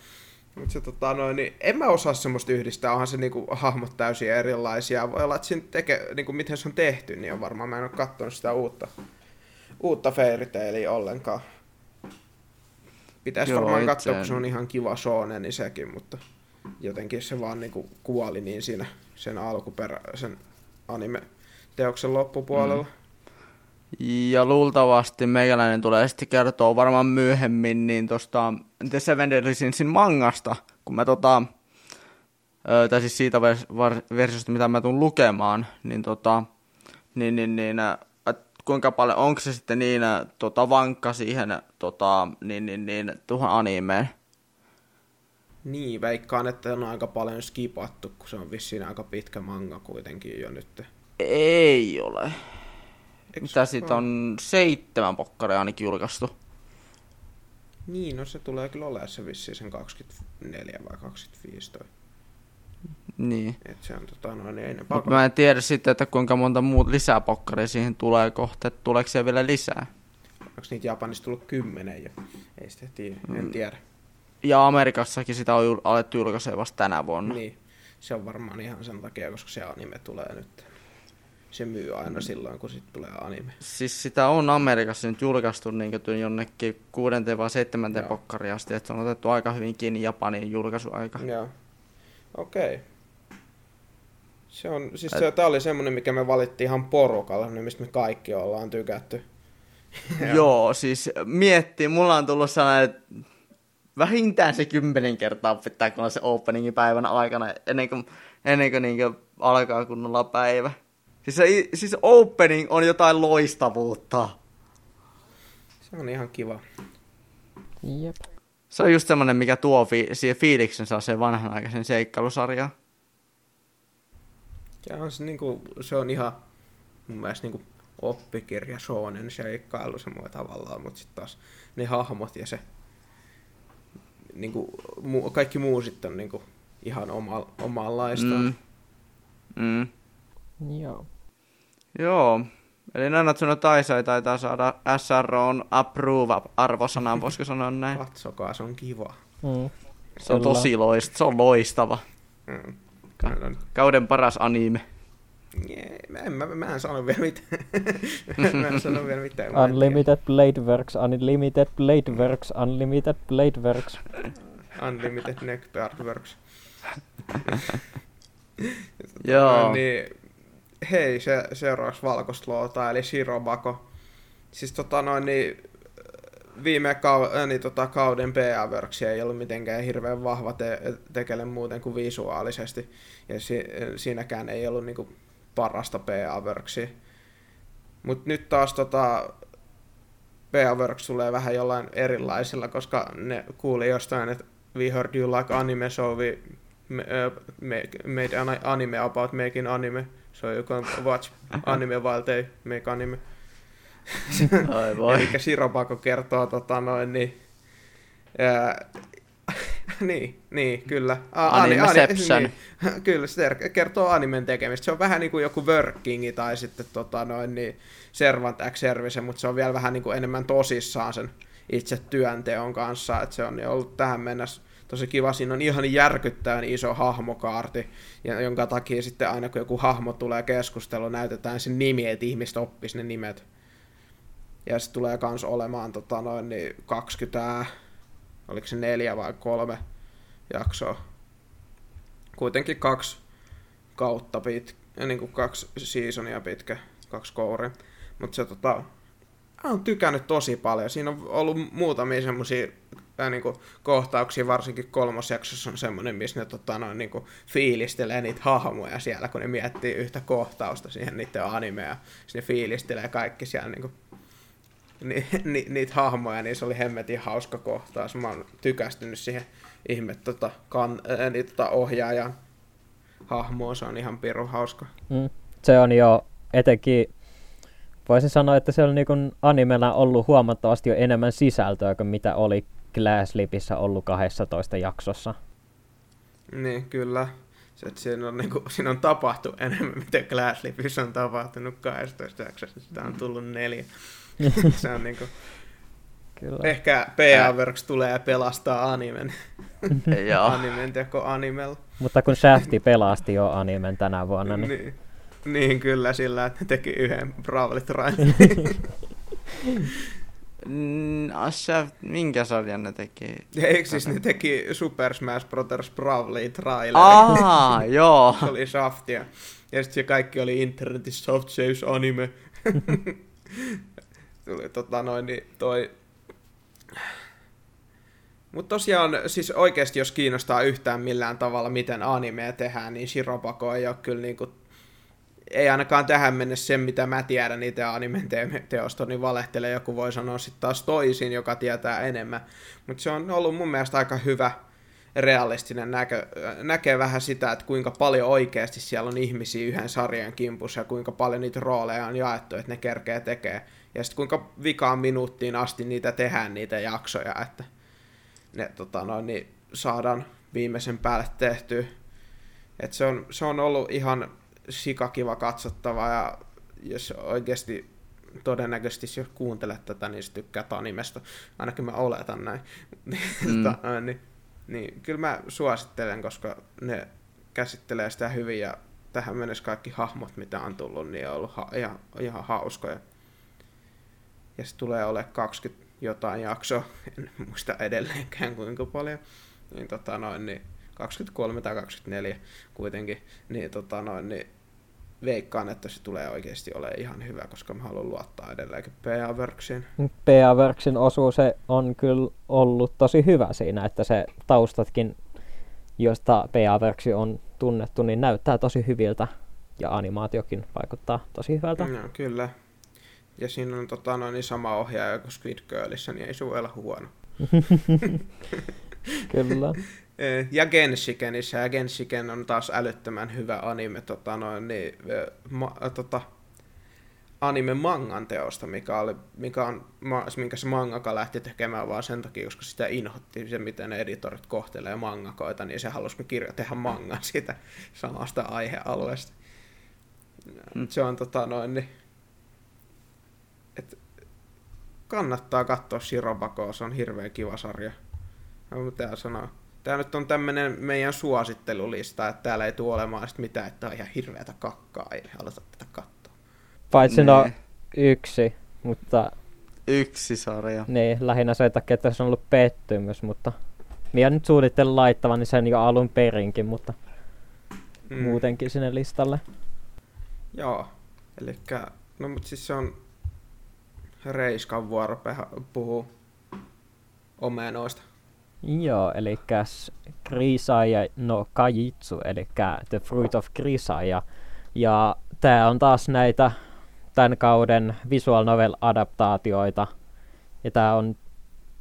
Mutta se, tota, noin, niin en mä osaa semmoista yhdistää, onhan se niinku, hahmot täysin erilaisia. Voi olla, että siinä teke, niinku, miten se on tehty, niin on varmaan, mä en ole katsonut sitä uutta, uutta Fairy Tailia ollenkaan. Pitäisi Joo, varmaan katsoa, kun se on ihan kiva shonen, niin sekin, mutta jotenkin se vaan niinku, kuoli niin siinä sen alkuperä, sen anime-teoksen loppupuolella. Mm. Ja luultavasti meikäläinen tulee sitten kertoa varmaan myöhemmin niin tosta The Seven Deadly Sinsin mangasta, kun mä tota, ö, tai siis siitä versiosta, mitä mä tuun lukemaan, niin tota, niin, niin, niin kuinka paljon, onko se sitten niin tota, vankka siihen tota, niin, niin, niin, tuohon animeen? Niin, veikkaan, että on aika paljon skipattu, kun se on vissiin aika pitkä manga kuitenkin jo nyt. Ei ole. Mitä siitä on seitsemän pokkaria ainakin julkaistu. Niin, no se tulee kyllä olemaan se vissiin sen 24 vai 25 toi. Niin. Et se on tota noin, niin ei ne Mutta pakko. mä en tiedä sitten, että kuinka monta muut lisää pokkaria siihen tulee kohta, että tuleeko siellä vielä lisää. Onko niitä Japanissa tullut kymmenen jo? Ei sitä tiedä, en Mm. tiedä. Ja Amerikassakin sitä on alettu julkaisee vasta tänä vuonna. Niin, se on varmaan ihan sen takia, koska se anime tulee nyt. Se myy aina silloin, kun sit tulee anime. Siis sitä on Amerikassa nyt julkaistu niin kuin jonnekin kuudenteen vai seitsemänteen pokkariin asti, että se on otettu aika hyvin kiinni Japanin julkaisuaika. Joo. Okei. Okay. Se on, siis se, tää oli semmonen, mikä me valittiin ihan porukalla, niin mistä me kaikki ollaan tykätty. Joo, siis miettii, mulla on tullut sellainen, että vähintään se kymmenen kertaa pitää olla se openingin päivän aikana, ennen kuin, ennen kuin, niin kuin alkaa kunnolla päivä. Siis, se, siis opening on jotain loistavuutta. Se on ihan kiva. Jep. Se on just semmonen, mikä tuo fi- siihen fiiliksen saa sen vanhanaikaisen seikkailusarjaan. Ja on se, niinku, se on ihan mun mielestä niinku oppikirja shonen seikkailu semmoinen tavallaan, mutta sitten taas ne hahmot ja se niinku, mu, kaikki muu sitten on niinku ihan oma, omanlaistaan. Mm. Mm. Joo. Joo. Eli Nanatsuno Taisai taitaa saada SROn approve-arvosanan, voisiko sanoa näin. Katsokaa, se on kiva. Mm. Se on Kyllä. tosi loistava, se on loistava. Mm. Ka-. Kauden paras anime. Jee, mä, en, mä, mä en sano vielä mitään. mä en sano vielä mitään. Unlimited Blade Works, Unlimited Blade Works, Unlimited Blade Works. Unlimited Neck Artworks. Joo. Niin, hei, se, seuraavaksi valkosloota, eli Shirobako. Siis tota noin, niin viime kau- äh, niin, tota, kauden PA-works ei ollut mitenkään hirveän vahva te- tekele muuten kuin visuaalisesti. Ja si- siinäkään ei ollut niinku parasta PA-worksia. Mutta nyt taas tota, PA-works tulee vähän jollain erilaisilla, koska ne kuuli jostain, että we heard you like anime, so we make, made an anime about making anime. So you can watch anime while they make anime. Ai voi. Eli Shirobako kertoo tota noin niin, ää, niin, niin, kyllä. A- ani- Animeception. niin, kyllä, se kertoo animen tekemistä. Se on vähän niin kuin joku workingi tai sitten tota noin niin Servant X Service, mutta se on vielä vähän niin kuin enemmän tosissaan sen itse työnteon kanssa. että se on ollut tähän mennessä tosi kiva. Siinä on ihan järkyttävän iso hahmokaarti, ja jonka takia sitten aina kun joku hahmo tulee keskusteluun, näytetään sen nimi, että ihmiset oppis ne nimet. Ja se tulee kans olemaan tota noin niin 20, oliko se neljä vai kolme jaksoa. Kuitenkin kaksi kautta pitkä, niin kuin kaksi seasonia pitkä, kaksi kouria. Mutta se tota, oon tykännyt tosi paljon. Siinä on ollut muutamia semmosia äh, niinku, kohtauksia, varsinkin kolmosjaksossa on semmoinen, missä ne tota, noin, niinku, fiilistelee niitä hahmoja siellä, kun ne miettii yhtä kohtausta siihen niiden animea. Sitten ne fiilistelee kaikki siellä niinku, ni, ni, niitä hahmoja, niin se oli hemmetin hauska kohtaus. Mä oon tykästynyt siihen ihme tota, kan, äh, niin, tota, ohjaajan hahmoon, se on ihan pirun hauska. Mm. Se on jo etenkin, voisin sanoa, että se on niin animella ollut huomattavasti jo enemmän sisältöä kuin mitä oli Glasslipissä ollut 12 jaksossa. Niin, kyllä. Se, että siinä, on, niinku, siinä on tapahtu enemmän, mitä Glasslipissä on tapahtunut 12 jaksossa. Sitä on tullut neljä. se on niinku, Kyllä. Ehkä PA Works tulee pelastaa animen. Joo. animen teko animella. Mutta kun Shafti pelasti jo animen tänä vuonna, niin... Niin, niin kyllä, sillä että ne teki yhden Mm, Asha, minkä sarjan ne teki? Eikö siis ne teki Super Smash Bros. Bravely traileri? Aa, joo. Se oli Shaftia. Ja sitten se kaikki oli internetissä Soft Chase anime. Tuli tota noin, niin toi... Mutta tosiaan, siis oikeasti jos kiinnostaa yhtään millään tavalla, miten animea tehdään, niin Shirobako ei ole kyllä niinku ei ainakaan tähän mennessä sen, mitä mä tiedän itse animen te- teosta, niin valehtelee. Joku voi sanoa sitten taas toisin, joka tietää enemmän. Mutta se on ollut mun mielestä aika hyvä realistinen näkö, näkee vähän sitä, että kuinka paljon oikeasti siellä on ihmisiä yhden sarjan kimpussa ja kuinka paljon niitä rooleja on jaettu, että ne kerkee tekee. Ja sitten kuinka vikaan minuuttiin asti niitä tehdään, niitä jaksoja, että ne tota noin, niin saadaan viimeisen päälle tehtyä. Et se, on, se on ollut ihan sikakiva katsottava ja jos oikeasti todennäköisesti jos kuuntelet tätä, niin se tykkää animesta. Ainakin mä oletan näin. Mm. Tota, niin, niin, kyllä mä suosittelen, koska ne käsittelee sitä hyvin ja tähän mennessä kaikki hahmot, mitä on tullut, niin on ollut ha- ihan, ihan hauskoja. Ja se tulee ole 20 jotain jaksoa, en muista edelleenkään kuinka paljon. Niin, tota noin, niin 23 tai 24 kuitenkin, niin, tota noin, niin veikkaan, että se tulee oikeasti olemaan ihan hyvä, koska mä haluan luottaa edelleenkin PA Worksiin. PA Worksin osuus on kyllä ollut tosi hyvä siinä, että se taustatkin, josta PA Worksi on tunnettu, niin näyttää tosi hyviltä ja animaatiokin vaikuttaa tosi hyvältä. No, kyllä. Ja siinä on tota, noin niin sama ohjaaja kuin Squid Girlissa, niin ei se voi olla huono. kyllä. Eh, ja Genshikenissä, ja Genshiken on taas älyttömän hyvä anime, tota noin, niin, ma, tota, anime mangan teosta, mikä, oli, mikä on, minkä se mangaka lähti tekemään vaan sen takia, koska sitä inhotti se, miten ne editorit kohtelee mangakoita, niin se halusi kirja tehdä mangan siitä samasta aihealueesta. Mm. Se on tota noin, niin, et, kannattaa katsoa Shirobako, se on hirveän kiva sarja. Mitä sanoa? Tämä nyt on tämmöinen meidän suosittelulista, että täällä ei tule olemaan sit mitään, että on ihan hirveätä kakkaa, ei aloita tätä katsoa. Paitsi no yksi, mutta... Yksi sarja. Niin, lähinnä sen takia, että se on ollut pettymys, mutta... Minä nyt suunnittelen laittavan sen jo alun perinkin, mutta mm. muutenkin sinne listalle. Joo, eli no mutta siis se on Reiskan vuoro puhuu omenoista. Joo, eli Krisaya no Kajitsu, eli The Fruit of Krisaya. Ja tämä on taas näitä tämän kauden visual novel adaptaatioita. Ja tämä on,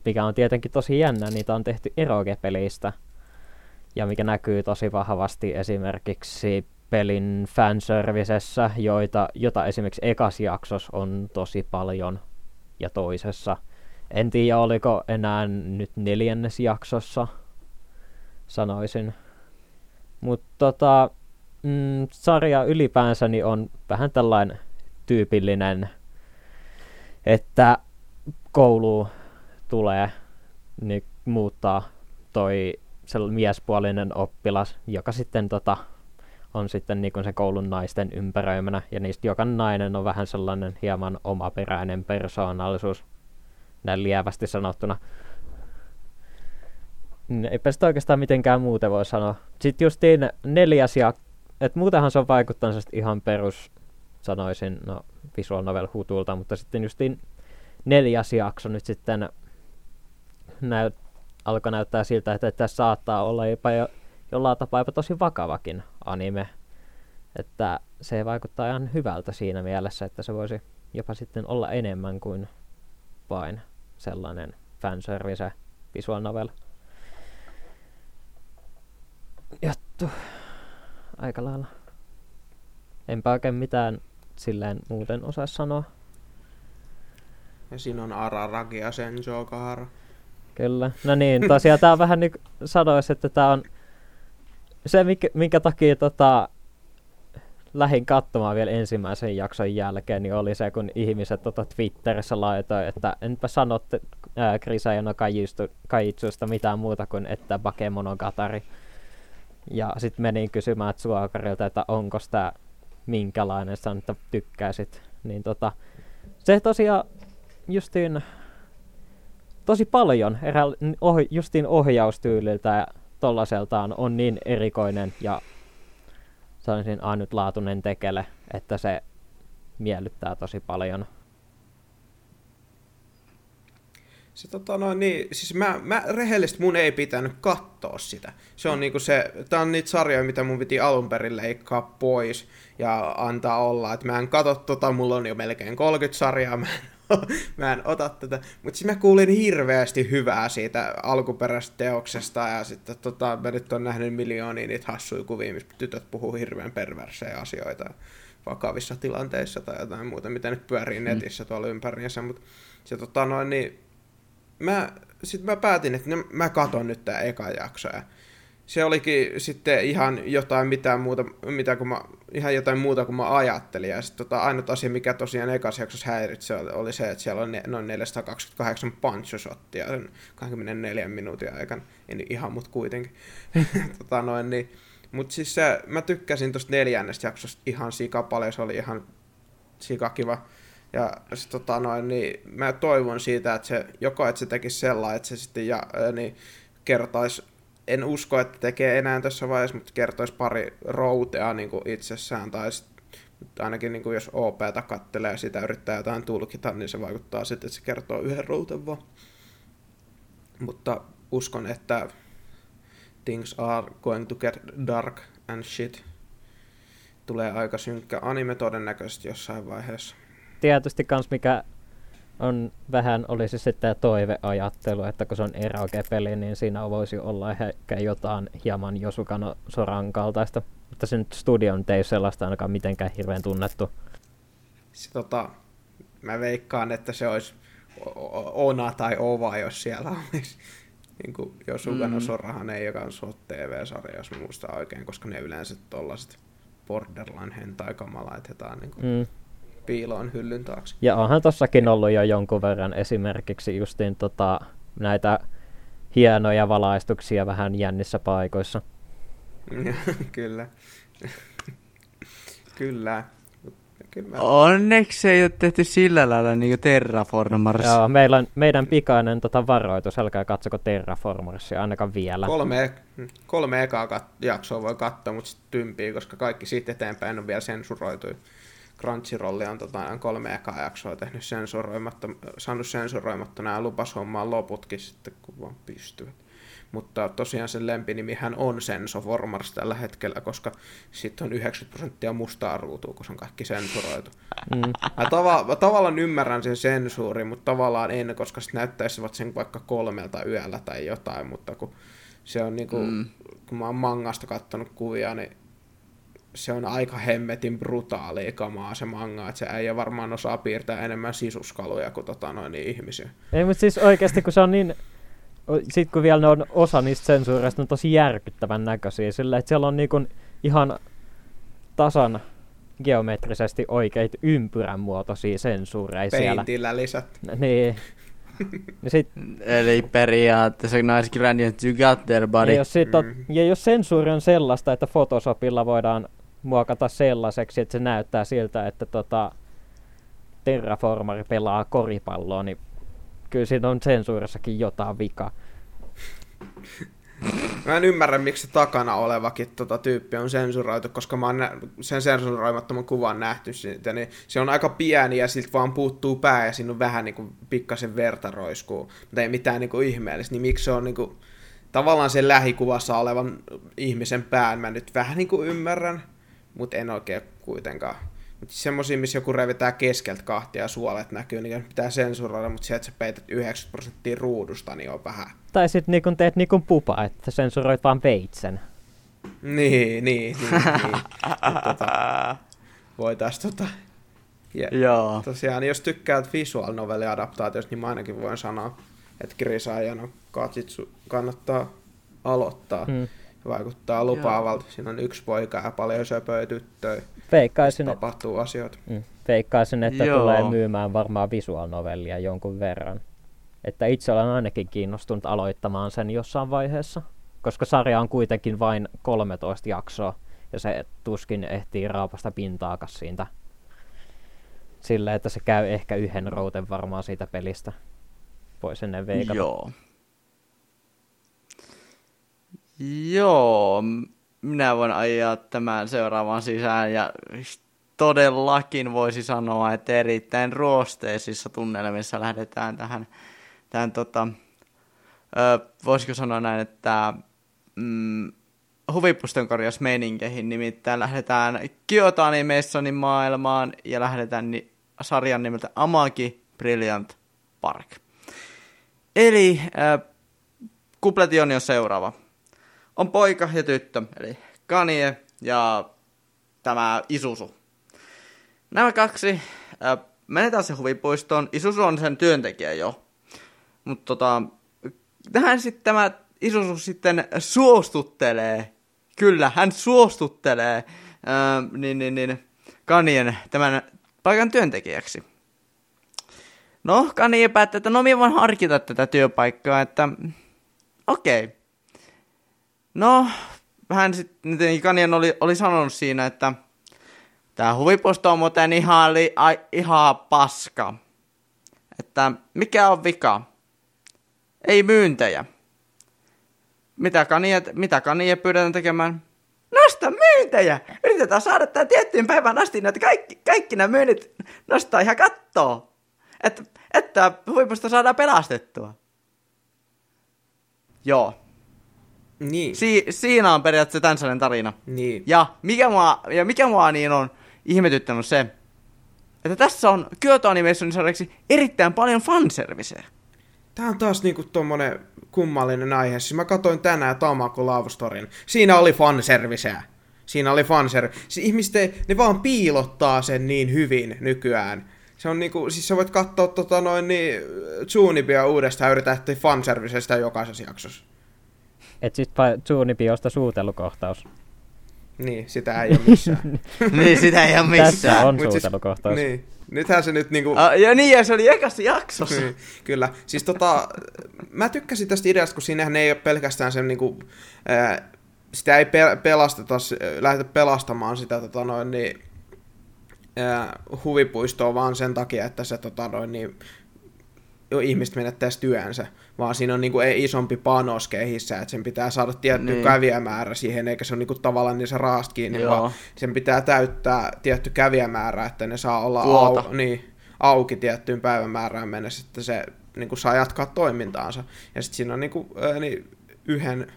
mikä on tietenkin tosi jännä, niitä on tehty eroge-pelistä. Ja mikä näkyy tosi vahvasti esimerkiksi pelin fanservicessä, joita, jota esimerkiksi ekas jaksos on tosi paljon ja toisessa – en tiedä, oliko enää nyt neljännes jaksossa, sanoisin. Mutta tota, mm, sarja ylipäänsä niin on vähän tällainen tyypillinen, että koulu tulee niin muuttaa toi miespuolinen oppilas, joka sitten tota, on sitten niin sen koulun naisten ympäröimänä, ja niistä joka nainen on vähän sellainen hieman omaperäinen persoonallisuus näin lievästi sanottuna. Eipä sitä oikeastaan mitenkään muuten voi sanoa. Sitten justiin neljäs ja... että muutenhan se on vaikuttanut ihan perus, sanoisin, no visual novel hutulta, mutta sitten justiin neljäs jakso nyt sitten näyt, alkoi näyttää siltä, että tässä saattaa olla jopa jo, jollain tapaa jopa tosi vakavakin anime. Että se vaikuttaa ihan hyvältä siinä mielessä, että se voisi jopa sitten olla enemmän kuin vain sellainen fanservice visual novel juttu. Aika lailla. Enpä oikein mitään silleen muuten osaa sanoa. Ja siinä on Araragi ja Senjo Kahara. Kyllä. No niin, tosiaan tää on vähän niin sanois, että tää on se, minkä, minkä takia tota, lähin katsomaan vielä ensimmäisen jakson jälkeen, niin oli se, kun ihmiset tota Twitterissä laitoi, että enpä sano Krisayano Kaijitsusta mitään muuta kuin että Bakemonogatari. Ja sitten menin kysymään Tsuakarilta, että onko tämä minkälainen, sä että tykkäisit. Niin tota, se tosiaan justiin tosi paljon erä, oh, justiin ohjaustyyliltä ja tollaseltaan on niin erikoinen ja sanoisin ainutlaatuinen tekele, että se miellyttää tosi paljon. Se, tota, no, niin, siis mä, mä rehellisesti mun ei pitänyt katsoa sitä. Se on niinku se, tää on niitä sarjoja, mitä mun piti alun perin leikkaa pois ja antaa olla. Et mä en katso tota, mulla on jo melkein 30 sarjaa, mä en, mä en ota tätä. Mutta siis mä kuulin hirveästi hyvää siitä alkuperäisestä teoksesta ja sitten tota, mä nyt on nähnyt miljoonia niitä hassuja kuvia, missä tytöt puhuu hirveän perversejä asioita vakavissa tilanteissa tai jotain muuta, mitä nyt pyörii mm. netissä tuolla ympäriinsä, mutta se tota noin, niin mä, sit mä päätin, että mä katon nyt tää eka jakso ja se olikin sitten ihan jotain mitään muuta, mitä kun mä, ihan jotain muuta kuin mä ajattelin. Ja sitten tota, ainut asia, mikä tosiaan ekas jaksossa häiritsi, oli, se, että siellä on ne, noin 428 punchshottia 24 minuutin aikana. En ihan, mutta kuitenkin. tota, noin, niin. Mutta siis se, mä tykkäsin tuosta neljännestä jaksosta ihan sika paljon, se oli ihan sika kiva. Ja sit, tota, noin, niin mä toivon siitä, että se, joko että se tekisi sellainen, että se sitten ja, niin kertoisi en usko, että tekee enää tässä vaiheessa, mutta kertoisi pari routea niin kuin itsessään, tai sit, ainakin niin kuin jos OPta kattelee ja sitä yrittää jotain tulkita, niin se vaikuttaa sitten, että se kertoo yhden routen vaan. Mutta uskon, että things are going to get dark and shit. Tulee aika synkkä anime todennäköisesti jossain vaiheessa. Tietysti kans mikä on vähän olisi sitten toiveajattelu, että kun se on eroke-peli, niin siinä voisi olla ehkä jotain hieman Josukano Soran kaltaista. Mutta se nyt studion ei sellaista ainakaan mitenkään hirveän tunnettu. Se, tota, mä veikkaan, että se olisi Ona tai Ova, jos siellä olisi. Niin kuin Josukano mm. Sorahan ei joka on TV-sarja, jos muista oikein, koska ne yleensä tollaset borderline hentai kamala laitetaan niin kuin mm piiloon hyllyn taakse. Ja onhan tossakin ollut jo jonkun verran esimerkiksi justiin tota, näitä hienoja valaistuksia vähän jännissä paikoissa. Kyllä. Kyllä. Kyllä. Onneksi ei ole tehty sillä lailla niin kuin Terraformers. Joo, meillä on, meidän pikainen tota, varoitus, älkää katsoko Terraformersia ainakaan vielä. Kolme, kolme ekaa kat- jaksoa voi katsoa, mutta sitten tympii, koska kaikki siitä eteenpäin on vielä sensuroitu. Crunchyroll on tota, kolme ekaa jaksoa tehnyt sensuroimatta, saanut sensuroimatta nämä lupas hommaan loputkin sitten, kun vaan pystyvät. Mutta tosiaan sen lempinimihän on Sensoformars tällä hetkellä, koska sitten on 90 prosenttia mustaa ruutua, kun se on kaikki sensuroitu. Mm. Mä, tava- mä tavallaan ymmärrän sen sensuurin, mutta tavallaan en, koska sitten näyttäisivät sen vaikka kolmelta yöllä tai jotain, mutta kun se on niinku, mm. kun mä oon mangasta katsonut kuvia, niin se on aika hemmetin brutaalia kamaa se manga, että se äijä varmaan osaa piirtää enemmän sisuskaluja kuin tota noin niin ihmisiä. Ei, mutta siis oikeasti kun se on niin, sitten kun vielä ne on osa niistä sensuureista, on tosi järkyttävän näköisiä, sillä että siellä on niinku ihan tasan geometrisesti oikeita ympyrän muotoisia sensuureja siellä. Peintillä lisät. Niin. ja sit, Eli periaatteessa nice gradient you got there, buddy. Ja jos, sit on, mm. ja jos sensuuri on sellaista, että Photoshopilla voidaan muokata sellaiseksi, että se näyttää siltä, että tota, Terraformari pelaa koripalloa, niin kyllä siinä on sensuurissakin jotain vika. Mä en ymmärrä, miksi se takana olevakin tota, tyyppi on sensuroitu, koska mä oon nä- sen sensuroimattoman kuvan nähty siitä, niin se on aika pieni ja siltä vaan puuttuu pää ja siinä on vähän niin kuin, pikkasen verta roiskuu, mutta ei mitään niin kuin, ihmeellistä, niin miksi se on niin kuin, tavallaan sen lähikuvassa olevan ihmisen pään mä nyt vähän niin kuin ymmärrän, mutta en oikein kuitenkaan. Mutta semmoisia, missä joku revitään keskeltä kahtia ja suolet näkyy, niin pitää sensuroida, mutta se, että sä peität 90 prosenttia ruudusta, niin on vähän. Tai sitten niin teet niin kuin pupa, että sensuroit vaan veitsen. Niin, niin, niin. niin. tota, voitaisiin tota... Ja, Joo. Tosiaan, jos tykkäät visual novelli adaptaatiosta, niin mä ainakin voin sanoa, että Grisajan Katsitsu kannattaa aloittaa. Hmm. Vaikuttaa lupaavalta. Siinä on yksi poika ja paljon söpöjä tyttöjä. Veikkaisin, että, Tapahtuu asioita. mm, veikkaisin, että Joo. tulee myymään varmaan visuaalnovellia jonkun verran. Että itse olen ainakin kiinnostunut aloittamaan sen jossain vaiheessa, koska sarja on kuitenkin vain 13 jaksoa, ja se tuskin ehtii raapasta pintaakas siitä. Sillä, että se käy ehkä yhden routen varmaan siitä pelistä. Voisi ennen veikata. Joo. Joo, minä voin ajaa tämän seuraavan sisään ja todellakin voisi sanoa, että erittäin ruosteisissa tunnelmissa lähdetään tähän, tähän tota, ö, voisiko sanoa näin, että mm, huvipuston korjausmeininkeihin, nimittäin lähdetään Kyoto Animationin maailmaan ja lähdetään ni- sarjan nimeltä Amagi Brilliant Park. Eli äh, kupleti on jo seuraava. On poika ja tyttö, eli Kanye ja tämä Isusu. Nämä kaksi äh, menetään se huvipuistoon. Isusu on sen työntekijä jo. Mutta tota, tähän sitten tämä Isusu sitten suostuttelee. Kyllä, hän suostuttelee äh, niin, niin, niin, Kanien tämän paikan työntekijäksi. No, Kanye päättää, että no minä voin harkita tätä työpaikkaa, että okei. Okay. No, hän sitten, Kanien oli, oli sanonut siinä, että tämä huvipuisto on muuten ihan, li, a, ihan paska. Että mikä on vika? Ei myyntejä. Mitä Kanye, mitä Kanye pyydetään tekemään? Nosta myyntejä! Yritetään saada tämä tiettyyn päivään asti, että kaikki, kaikki nämä myynnit nostaa ihan kattoa. Että, että huipusta saadaan pelastettua. Joo. Niin, Si- siinä on periaatteessa tämän sellainen tarina. niin. Ja mikä mua, ja mikä mua niin on ihmetyttänyt se, että tässä on Kyoto Animationin sarjaksi erittäin paljon fanserviceä. Tää on taas niinku tommonen kummallinen aihe. Siis mä katsoin tänään Tamako Love Storyn. Siinä oli fanserviceä. Siinä oli fanservice. Siis ihmiset ei, ne vaan piilottaa sen niin hyvin nykyään. Se on niinku, siis sä voit katsoa tota noin niin uudestaan ja yritää etsiä fanservicestä jokaisessa jaksossa. Et sit Zoonipiosta suutelukohtaus. Niin, sitä ei ole missään. niin sitä ei ole Tässä missään. on Mut siis- suutelukohtaus. niin. Nythän se nyt niinku... Uh, ja niin, ja se oli ekassa jaksossa. Niin, kyllä. Siis tota, mä tykkäsin tästä ideasta, kun siinähän ei ole pelkästään sen niinku, ää, sitä ei pe- pelasteta, lähdetä pelastamaan sitä tota noin, niin, ää, huvipuistoa vaan sen takia, että se tota noin, niin, jo ihmiset menettäisi työnsä, vaan siinä on niinku ei isompi panos kehissä, että sen pitää saada tietty Niin. niin. kävijämäärä siihen, eikä se ole niinku tavallaan niin se rahasta kiinni, Joo. vaan sen pitää täyttää tietty kävijämäärä, että ne saa olla au, niin, auki tiettyyn päivämäärään mennessä, että se niin kuin saa jatkaa toimintaansa. Ja sitten siinä on niin kuin, niin yhden,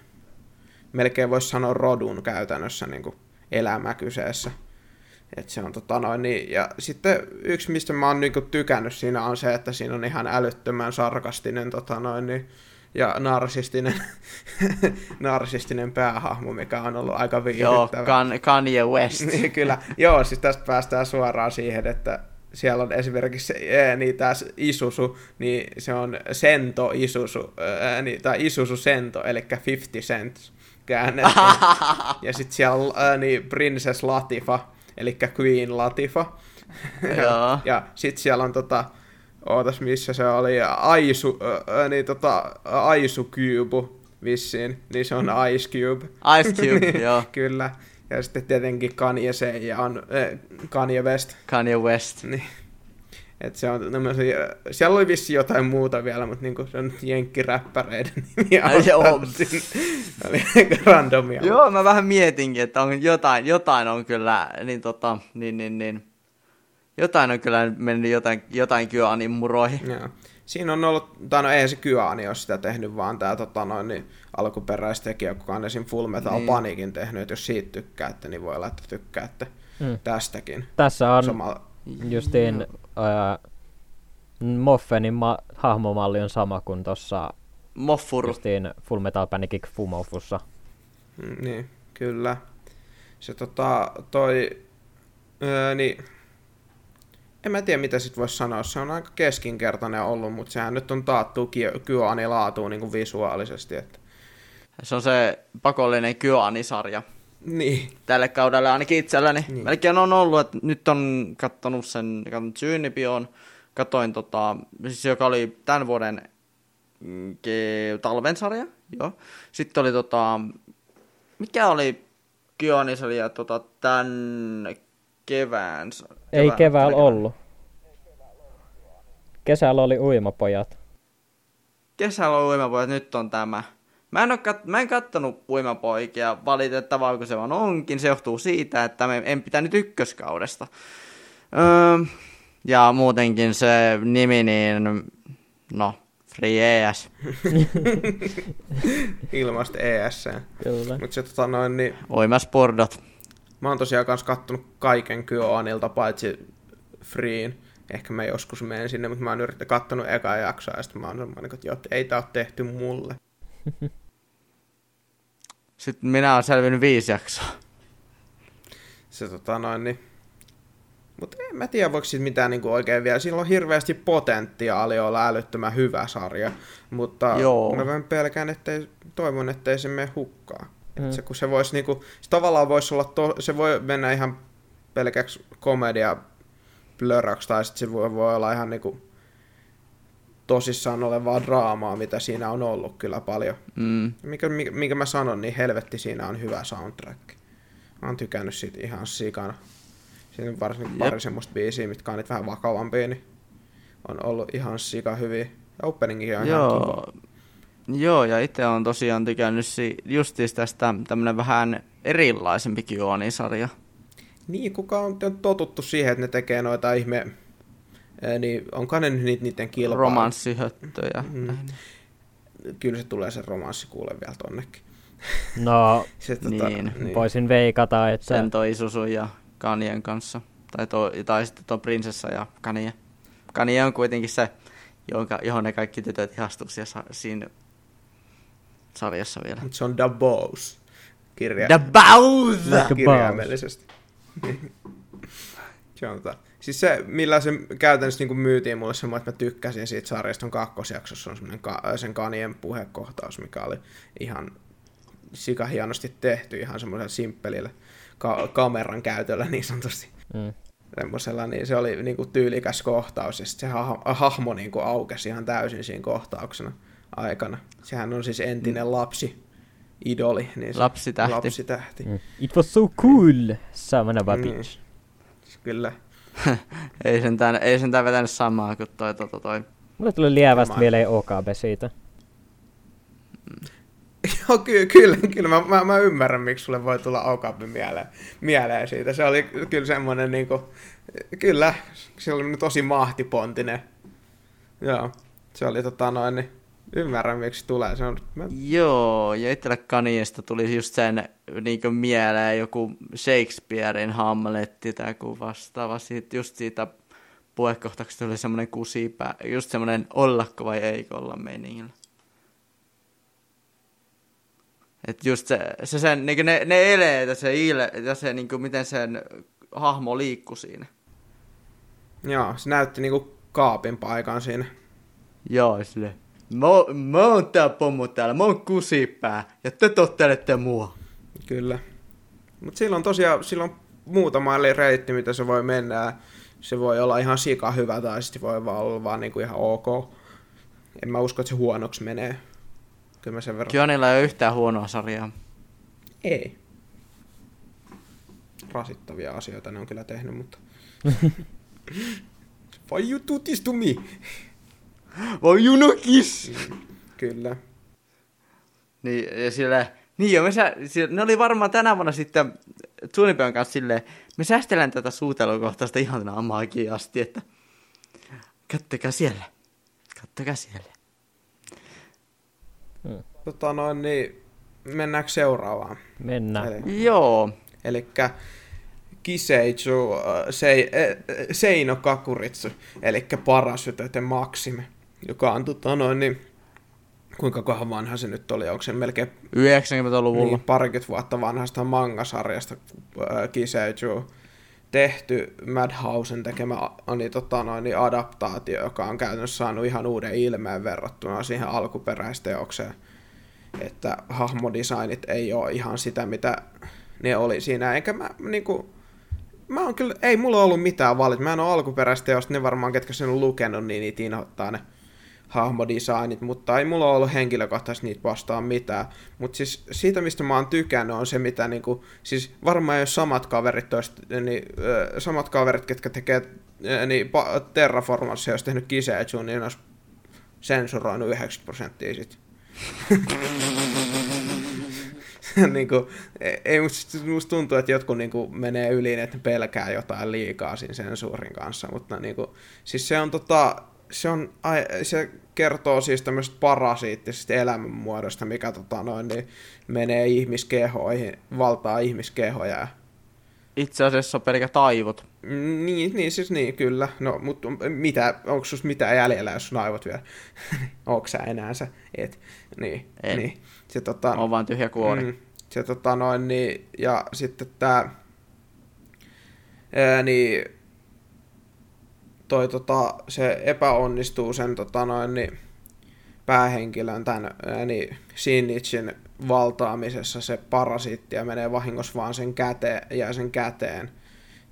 melkein voisi sanoa rodun käytännössä niin kuin elämä kyseessä. Et se on tota noin, niin, ja sitten yksi, mistä mä oon niinku tykännyt siinä on se, että siinä on ihan älyttömän sarkastinen tota noin, niin, ja narsistinen, narsistinen päähahmo, mikä on ollut aika Joo, viihdyttävä. kan, Kanye West. Niin, kyllä. Joo, siis tästä päästään suoraan siihen, että siellä on esimerkiksi se, ää, niin tämä Isusu, niin se on Sento Isusu, ää, niin, tai Isusu Sento, eli 50 cents käännetty. ja sitten siellä on ää, niin Princess Latifa, eli Queen Latifa. Joo. ja sitten siellä on tota, ootas missä se oli, Aisu, ää, niin tota, Aisu Cube vissiin, niin se on Ice Cube. Ice Cube, Niin, joo. Kyllä. Ja sitten tietenkin Kanye se ja on, äh, Kanye West. Kanye West. Niin. Et se on tämmöisiä, siellä oli vissi jotain muuta vielä, mutta niinku se on nyt jenkkiräppäreiden nimi. Ai joo. oli aika randomia. Joo, mä vähän mietinkin, että on jotain, jotain on kyllä, niin tota, niin, niin, niin. Jotain on kyllä mennyt jotain, jotain Kyoanin muroihin. Joo. Siinä on ollut, tai no ei se Kyani ole sitä tehnyt, vaan tämä tota, noin, niin, alkuperäistekijä, kuka on esim. Full Metal Niin. Panikin tehnyt, että jos siitä tykkäätte, niin voi olla, että tykkäätte mm. tästäkin. Tässä on Samalla, justiin ää, Moffenin ma- hahmomalli on sama kuin tuossa Moffuru. justiin Full Metal Panic Fumofussa. Mm, Niin, kyllä. Se tota, toi, öö, niin, en mä tiedä mitä sit voisi sanoa, se on aika keskinkertainen ollut, mutta sehän nyt on taattu Kyoani laatuun niin kuin visuaalisesti, että Se on se pakollinen Kyoani-sarja. Niin. Tälle kaudelle ainakin itselläni. Niin. Melkein on ollut, että nyt on kattonut sen, kattonut Syynipioon, katoin tota, siis joka oli tämän vuoden mm, ke- talven sarja, joo. Sitten oli tota, mikä oli Kyoani-sarja tota, tämän kevään? sa- Ei keväällä ollut. Kesällä oli uimapojat. kesällä on uimapojat, nyt on tämä. Mä en, kat- mä en kattonut uimapoikia, valitettavaa kun se vaan onkin. Se johtuu siitä, että me en pitänyt ykköskaudesta. Öö, ja muutenkin se nimi, niin no, Free ES. Ilmasta ES. Kyllä. Mutta se tota noin, niin Uimaspordot. mä oon tosiaan kanssa kattonut kaiken Kyoanilta paitsi Freen. Ehkä mä joskus menen sinne, mutta mä oon yrittänyt kattonut eka jaksoa ja sitten mä oon semmoinen, että joo, ei tää oo tehty mulle. Sitten minä olen selvinnyt viisi jaksoa. Se tota noin, niin mutta en mä tiedä, voiko siitä mitään niinku oikein vielä. Sillä on hirveästi potentiaalia olla älyttömän hyvä sarja, mutta Joo. mä vähän pelkään, ettei, toivon, ettei se mene hukkaan. Mm. Mm. Se, kun se voisi niinku, se tavallaan voisi olla, to, se voi mennä ihan pelkäksi komedia blöräksi, tai sitten se voi, voi olla ihan niinku tosissaan olevaa draamaa, mitä siinä on ollut kyllä paljon. Mm. Mikä, mikä, mikä mä sanon, niin helvetti siinä on hyvä soundtrack. Mä oon tykännyt siitä ihan sikana. Siinä on varsinkin pari Jep. semmoista biisiä, mitkä on nyt vähän vakavampia, niin on ollut ihan sika hyviä. Ja openingikin on ihan kiva. Joo. Joo, ja itse on tosiaan tykännyt si- justiis tästä tämmönen vähän erilaisempi Kyoani-sarja. Niin, kuka on totuttu siihen, että ne tekee noita ihme... Niin onko ne nyt niiden kilpailu? Romanssihöttöjä. Mm. Kyllä se tulee se romanssi kuule vielä tonnekin. No, Se, tota, Niin. niin. voisin veikata, että Sen toi Isuzu ja Kanien kanssa. Tai, to, tai sitten tuo Prinsessa ja Kanye. Kanye on kuitenkin se, jonka, johon ne kaikki tytöt ihastuu siellä siinä sarjassa vielä. Mut se on The Boss. Kirja. The! The kirjaimellisesti. se on tota. Siis se, millä se käytännössä niin myytiin mulle semmoinen, että mä tykkäsin siitä sarjasta, on kakkosjaksossa on semmoinen ka- sen kanien puhekohtaus, mikä oli ihan sika hienosti tehty, ihan semmoisella simppelillä ka- kameran käytöllä niin sanotusti. Mm. Niin se oli niin kuin tyylikäs kohtaus, ja se ha- hahmo niin kuin aukesi ihan täysin siinä kohtauksena aikana. Sehän on siis entinen lapsi, idoli. Niin se, Lapsitähti. Lapsitähti. Mm. It was so cool, Samanaba Mm. bitch. Kyllä. ei sentään, ei sentään vetänyt samaa kuin toi, toi, toi, toi. Mulle tuli lievästi mieleen OKB siitä. Joo, ky- kyllä, kyllä mä, mä, mä, ymmärrän, miksi sulle voi tulla Okapi mieleen, mieleen siitä. Se oli kyllä semmoinen, niin kuin, kyllä, se oli tosi mahtipontinen. Joo, se oli tota noin, niin ymmärrän, miksi tulee. Se on, mä, Joo, ja itselle Kaniesta tuli just sen niin mieleen joku Shakespearein Hamletti tai joku vastaava. Siitä, just siitä puhekohtauksesta tuli semmoinen kusipää, just semmoinen ollako vai eikö olla meiningillä. Et just se, se sen, niin ne, ne eleet ja se, ile, ja se niin miten sen hahmo liikkui siinä. joo, se näytti niinku kaapin paikan siinä. Joo, sille. Mä, oon- mä oon tää pommo täällä, mä oon kusipää, ja te tottelette mua. Kyllä. Mutta silloin tosiaan, silloin muutama eli reitti, mitä se voi mennä. Se voi olla ihan sika hyvä tai sitten voi vaan olla vaan niinku ihan ok. En mä usko, että se huonoksi menee. Kyllä mä sen verran... Kionilla ei ole yhtään huonoa sarjaa. Ei. Rasittavia asioita ne on kyllä tehnyt, mutta... Why you do this to me? Voi junokis! Kyllä. Niin, ja sille, niin jo, me sä, sille, ne oli varmaan tänä vuonna sitten Suunnipäivän kanssa silleen, me säästellään tätä suutelukohtaista ihan tänä amaakin asti, että kattokaa siellä, kattokaa siellä. Tota noin, niin mennäänkö seuraavaan? Mennään. Eli, Joo, elikkä Kiseitsu äh, sei, äh, Seino Kakuritsu, eli Parasytöte Maxime, joka on tota noin, niin kuinka kohan vanha se nyt oli, onko se melkein 90-luvulla. niin, parikymmentä vuotta vanhasta mangasarjasta äh, Kiseiju tehty Madhousen tekemä niin, tota, noin, niin adaptaatio, joka on käytännössä saanut ihan uuden ilmeen verrattuna siihen alkuperäisteokseen. että hahmodesignit ei ole ihan sitä, mitä ne oli siinä. Eikä mä niinku, mä oon kyllä, ei mulla ollut mitään valit. Mä en ole alkuperäistä, jos ne varmaan, ketkä sen on lukenut, niin niitä inhottaa ne hahmodesignit, mutta ei mulla ollut henkilökohtaisesti niitä vastaan mitään. Mutta siis siitä, mistä mä oon tykännyt, on se, mitä niinku, siis varmaan jos samat kaverit, toist, niin, äh, samat kaverit, ketkä tekee niin, Terraformassa, jos tehnyt Kiseetsuun, niin olisi sensuroinut 90 prosenttia sit. niin kuin, ei musta, musta tuntuu, että jotkut niin kuin, menee yli, että ne pelkää jotain liikaa siinä sensuurin kanssa, mutta niin kuin, siis se on tota, se, on, se kertoo siis tämmöisestä parasiittisesta elämänmuodosta, mikä tota noin, niin menee ihmiskehoihin, valtaa ihmiskehoja. Itse asiassa on pelkä taivot. Niin, niin, siis niin, kyllä. No, mutta mitä, onko sus mitään jäljellä, jos sun aivot vielä? onko sä enää sä? Et. Niin, en. niin. Se, tota, on vaan tyhjä kuori. Mm, se, tota, noin, niin, ja sitten tää, ää, niin, toi, tota, se epäonnistuu sen tota, noin, niin, päähenkilön tämän niin Sinnitsin valtaamisessa se parasiitti ja menee vahingossa vaan sen käteen, ja sen käteen.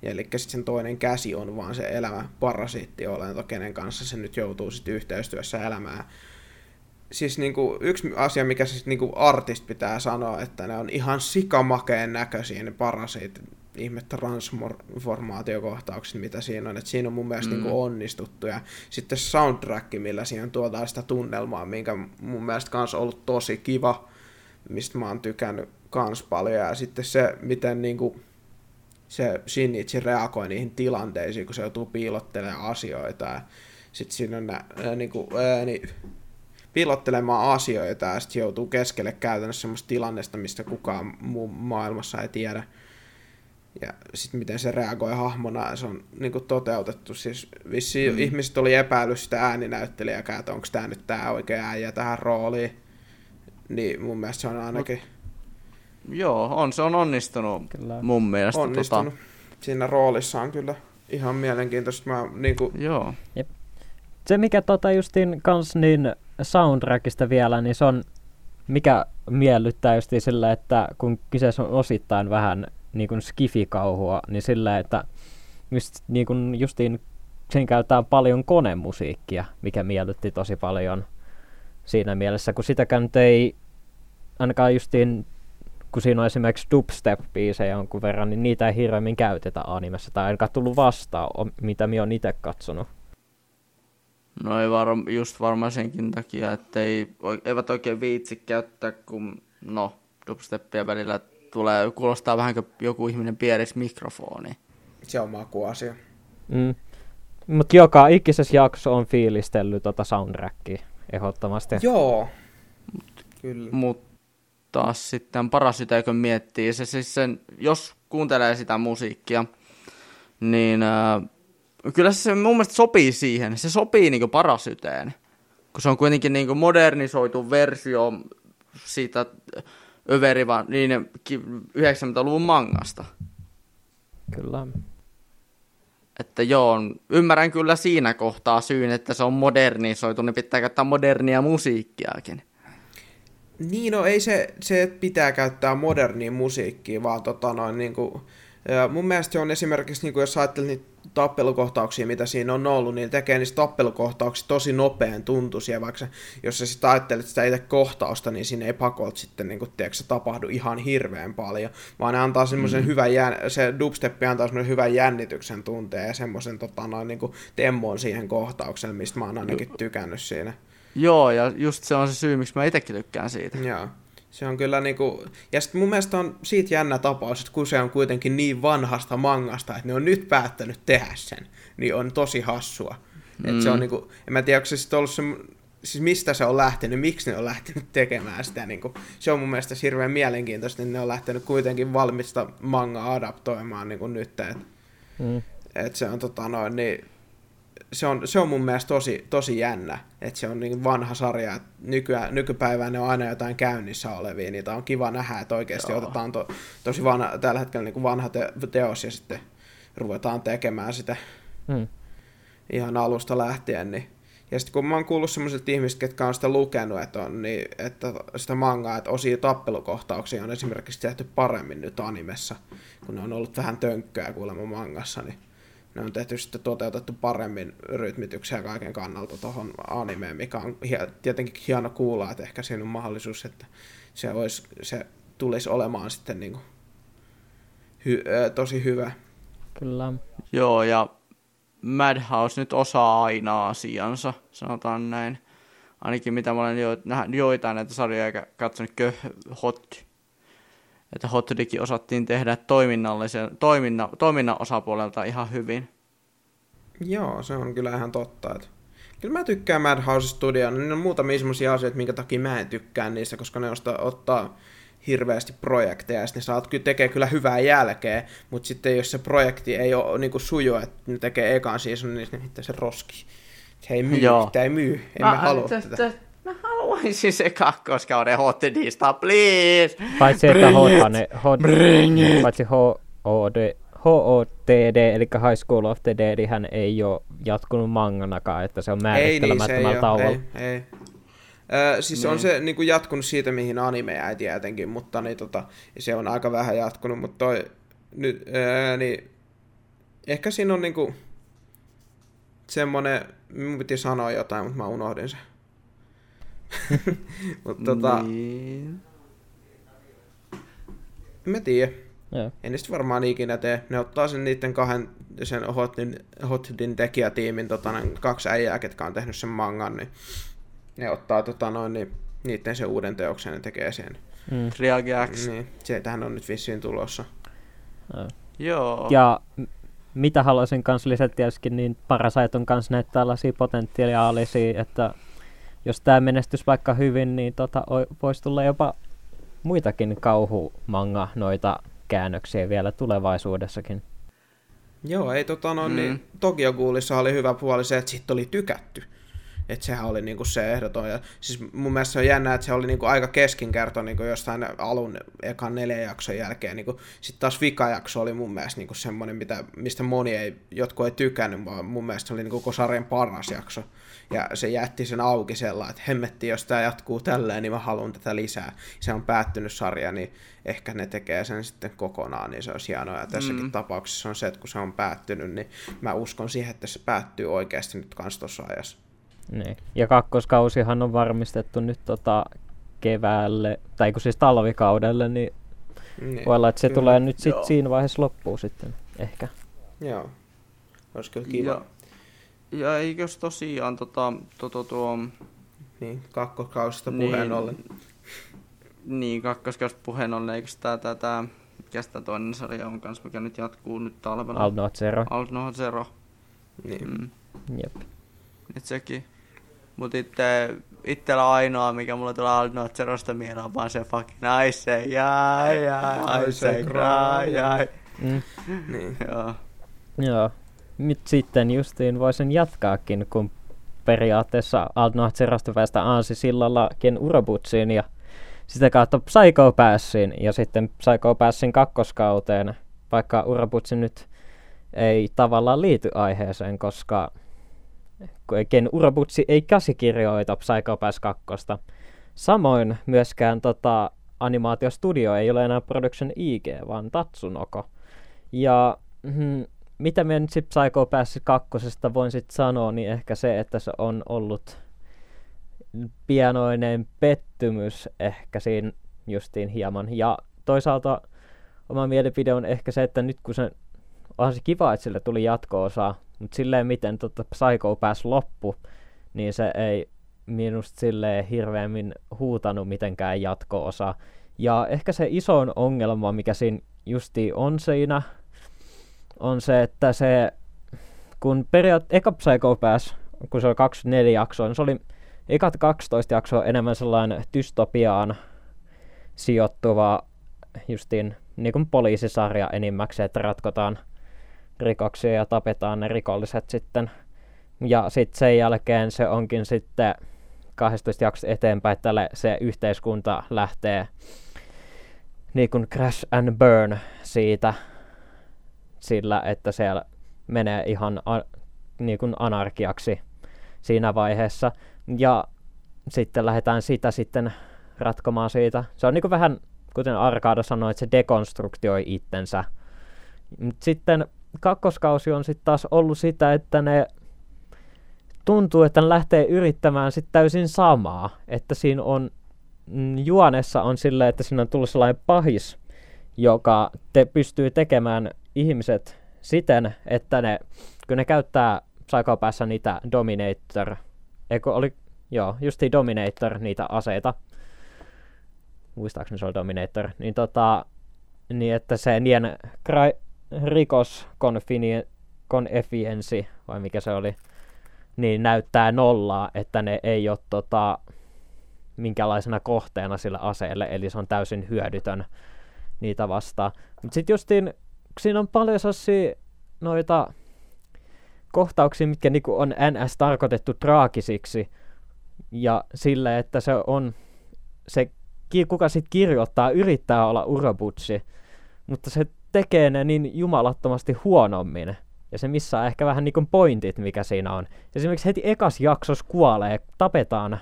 Eli sitten sen toinen käsi on vaan se elämä parasiitti-olento, kenen kanssa se nyt joutuu sitten yhteistyössä elämään. Siis niinku, yksi asia, mikä siis niinku artist pitää sanoa, että ne on ihan sikamakeen näköisiä ne parasiitit ihme transformaatiokohtaukset, mitä siinä on. Et siinä on mun mielestä mm. niin onnistuttu. Ja sitten soundtrack, millä siihen tuodaan sitä tunnelmaa, minkä mun mielestä kanssa ollut tosi kiva, mistä mä oon tykännyt kans paljon. Ja sitten se, miten niin kuin, se Shinichi reagoi niihin tilanteisiin, kun se joutuu piilottelemaan asioita. Ja sitten siinä on nää, ää, niin kuin, ää, niin, piilottelemaan asioita ja sitten joutuu keskelle käytännössä semmoista tilannesta, mistä kukaan muu maailmassa ei tiedä ja sitten miten se reagoi hahmona, se on niin kuin toteutettu. Siis vissi mm. ihmiset oli epäillyt sitä ääninäyttelijäkään, että onko tämä nyt tämä oikea äijä tähän rooliin. Niin mun mielestä se on ainakin... Mut, joo, on, se on onnistunut kyllä. mun mielestä. Tota- onnistunut. Tota... Siinä roolissa on kyllä ihan mielenkiintoista. Mä, niin kuin... Joo. Jep. Se mikä tota justiin kans niin soundtrackista vielä, niin se on mikä miellyttää justiin sillä, että kun kyseessä on osittain vähän niin kuin skifikauhua, niin sillä, että just, niin kuin justiin sen käytetään paljon konemusiikkia, mikä miellytti tosi paljon siinä mielessä, kun sitäkään ei ainakaan justiin kun siinä on esimerkiksi dubstep-biisejä jonkun verran, niin niitä ei hirveämmin käytetä animessa, tai ainakaan tullut vastaan, mitä minä olen itse katsonut. No ei varm, just varmaan senkin takia, että ei, eivät oikein viitsi käyttää, kun no, dubsteppia välillä tulee, kuulostaa vähän kuin joku ihminen pierisi mikrofoni. Se on makuasia. Mm. Mutta joka ikisessä jakso on fiilistellyt tota soundtrackia ehdottomasti. Joo. Mut, Kyllä. Mutta taas sitten paras kun miettii, se siis sen, jos kuuntelee sitä musiikkia, niin äh, kyllä se mun mielestä sopii siihen. Se sopii niinku parasyteen, kun se on kuitenkin niinku modernisoitu versio siitä överiva niin 90-luvun mangasta. Kyllä. Että joo, ymmärrän kyllä siinä kohtaa syyn, että se on modernisoitu, niin pitää käyttää modernia musiikkiakin. Niin, no ei se, se että pitää käyttää modernia musiikkia, vaan tota noin, niin kuin, mun mielestä se on esimerkiksi, niin kuin jos ajattelet niitä tappelukohtauksia, mitä siinä on ollut, niin tekee niistä tappelukohtauksista tosi nopean tuntuisia, vaikka jos sä sitten ajattelet sitä itse kohtausta, niin siinä ei pakolta sitten niin kuin, tiedätkö, tapahdu ihan hirveän paljon, vaan ne antaa semmoisen mm. hyvän, jän, se dubstep antaa semmoisen hyvän jännityksen tunteen ja semmoisen tota, noin, niin temmon siihen kohtaukseen, mistä mä oon ainakin tykännyt siinä. Joo, ja just se on se syy, miksi mä itsekin tykkään siitä. Joo. Se on kyllä niinku, ja sitten mun mielestä on siitä jännä tapaus, että kun se on kuitenkin niin vanhasta mangasta, että ne on nyt päättänyt tehdä sen, niin on tosi hassua. Mm. Et se on mm. niinku, en mä tiedä, onko se sitten ollut se, siis mistä se on lähtenyt, miksi ne on lähtenyt tekemään sitä. Niinku, se on mun mielestä hirveän mielenkiintoista, että ne on lähtenyt kuitenkin valmista manga adaptoimaan niinku nyt. Et, mm. et se on tota noin, niin se on, se on mun mielestä tosi, tosi jännä, että se on niin vanha sarja, että nykyään, nykypäivänä on aina jotain käynnissä olevia, niitä on kiva nähdä, että oikeasti Joo. otetaan to, tosi vanha, tällä hetkellä niin vanha te, teos ja sitten ruvetaan tekemään sitä hmm. ihan alusta lähtien, niin Ja sitten kun mä oon kuullut semmoiset ihmiset, ketkä on sitä lukenut, että, on, niin, että sitä mangaa, että osia tappelukohtauksia on esimerkiksi tehty paremmin nyt animessa, kun ne on ollut vähän tönkköä kuulemma mangassa, niin ne on tehty sitten toteutettu paremmin rytmityksiä kaiken kannalta tuohon animeen, mikä on tietenkin hieno kuulla, että ehkä siinä on mahdollisuus, että se, olisi, se tulisi olemaan sitten niin kuin hy, äh, tosi hyvä. Kyllä. Joo, ja Madhouse nyt osaa aina asiansa, sanotaan näin. Ainakin mitä mä olen jo, joitain näitä sarjoja katsonut, kö, Hot, että Hotdikin osattiin tehdä toiminnallisen, toiminna, toiminnan osapuolelta ihan hyvin. Joo, se on kyllä ihan totta. Että kyllä mä tykkään Madhouse Studio. Niin on muutamia sellaisia asioita, minkä takia mä en tykkää niistä, koska ne ottaa hirveästi projekteja, ja ne saat kyllä tekee kyllä hyvää jälkeä, mutta sitten jos se projekti ei ole niin kuin suju, että ne tekee ekan season, niin sitten se roski. Se ei myy, Joo. sitä ei myy, en mä, mä halua tätä. Mä haluaisin se kakkoskauden hotdista, please! Paitsi että hotane, hot, paitsi HOD, HOTD, eli High School of the Dead, hän ei ole jatkunut manganakaan, että se on määrittelemättömällä niin, tauolla. Ei, ei. Öö, siis niin. on se niin kuin jatkunut siitä, mihin anime jäi tietenkin, mutta niin, tota, se on aika vähän jatkunut, mutta toi, nyt, öö, niin, ehkä siinä on niin kuin, semmoinen, minun piti sanoa jotain, mutta mä unohdin sen. mutta tota, niin. Mä tiedä. Yeah. En niistä varmaan ikinä tee. Ne ottaa sen niiden kahden, sen Hotin, Hotin tekijätiimin, tota, kaksi äijää, ketkä on tehnyt sen mangan, niin ne ottaa tota noin, niin niiden sen uuden teoksen ja tekee sen. Mm. X. Niin, se tähän on nyt vissiin tulossa. No. Joo. Ja mitä haluaisin kanssa lisätä tietysti, niin Parasite on kanssa näitä tällaisia potentiaalisia, että jos tämä menestys vaikka hyvin, niin tota, voisi tulla jopa muitakin kauhumanga noita käännöksiä vielä tulevaisuudessakin. Joo, ei tota no, niin mm. niin Tokyo Ghoulissa oli hyvä puoli se, että siitä oli tykätty. Että sehän oli niinku se ehdoton. Ja siis mun mielestä se on jännä, että se oli niinku aika keskinkerto niinku jostain alun ekan neljän jakson jälkeen. Niinku, Sitten taas vikajakso oli mun mielestä niinku semmoinen, mitä, mistä moni ei, jotkut ei tykännyt, vaan mun mielestä se oli niinku koko sarjan paras jakso. Ja se jätti sen auki sellainen, että hemmetti, jos tämä jatkuu tälleen, niin mä haluan tätä lisää. Se on päättynyt sarja, niin ehkä ne tekee sen sitten kokonaan, niin se olisi hienoa. Ja tässäkin mm. tapauksessa on se, että kun se on päättynyt, niin mä uskon siihen, että se päättyy oikeasti nyt kans tuossa ajassa. Niin. Ja kakkoskausihan on varmistettu nyt tota keväälle, tai kun siis talvikaudelle, niin, niin voi olla, että se kyllä. tulee nyt sit siinä vaiheessa loppuun sitten, ehkä. Joo, olisi kyllä kiva. Ja, ja eikös tosiaan tota, to, to, tuo... Niin, kakkoskausista niin, puheen ollen. Niin, kakkoskausista puheen ollen, eikö tää, tää, tää mikä sitä toinen sarja on kanssa, mikä nyt jatkuu nyt talvella? Alt Not Zero. Alt Not Zero. Niin. Mm. Jep. Et sekin. Mutta itse, itsellä ainoa, mikä mulla tulee Aldnout Zerosta mieleen, on vaan se fucking I say jai, jai, I say cry, jai. Mm. niin. Joo. Joo. Nyt sitten justiin voisin jatkaakin, kun periaatteessa Aldnout Zerosta päästä Aansi sillalla Ken Urabutsiin ja sitä kautta Psycho Passin ja sitten Psycho Passin kakkoskauteen, vaikka Urabutsi nyt ei tavallaan liity aiheeseen, koska Ken Urabutsi ei käsikirjoita Psycho Pass 2. Samoin myöskään tota, animaatiostudio ei ole enää Production IG, vaan Tatsunoko. Ja hmm, mitä me nyt sitten Psycho Pass 2 voin sitten sanoa, niin ehkä se, että se on ollut pienoinen pettymys ehkä siinä justiin hieman. Ja toisaalta oma mielipide on ehkä se, että nyt kun se onhan se kiva, että sille tuli jatko-osa, mutta silleen miten tota Psycho pääsi loppu, niin se ei minusta silleen hirveämmin huutanut mitenkään jatko-osa. Ja ehkä se isoin ongelma, mikä siinä justi on siinä, on se, että se, kun periaatteessa eka Psycho Pass, kun se oli 24 jaksoa, niin se oli ekat 12 jaksoa enemmän sellainen dystopiaan sijoittuva justiin niin kuin poliisisarja enimmäkseen, että ratkotaan – rikoksia ja tapetaan ne rikolliset sitten. Ja sitten sen jälkeen se onkin sitten 12 jaksosta eteenpäin, että se yhteiskunta lähtee niin kuin crash and burn siitä sillä, että siellä menee ihan a, niin kuin anarkiaksi. siinä vaiheessa. Ja sitten lähdetään sitä sitten ratkomaan siitä. Se on niin kuin vähän, kuten Arkada sanoi, että se dekonstruktioi itsensä. Sitten kakkoskausi on sitten taas ollut sitä, että ne tuntuu, että ne lähtee yrittämään sitten täysin samaa. Että siinä on, mm, juonessa on silleen, että siinä on tullut sellainen pahis, joka te pystyy tekemään ihmiset siten, että ne, kun ne käyttää psykopäässä niitä Dominator, eikö oli, joo, justi Dominator niitä aseita, muistaakseni se oli Dominator, niin tota, niin että se nien rikos confiensi, vai mikä se oli, niin näyttää nollaa, että ne ei ole tota, minkälaisena kohteena sillä aseelle, eli se on täysin hyödytön niitä vastaan. Mutta sitten justiin, siinä on paljon sellaisia noita kohtauksia, mitkä niinku on NS tarkoitettu traagisiksi, ja sille, että se on, se kuka sitten kirjoittaa, yrittää olla urobutsi, mutta se tekee ne niin jumalattomasti huonommin. Ja se missä on ehkä vähän niin kuin pointit, mikä siinä on. Esimerkiksi heti ekas jaksos kuolee, tapetaan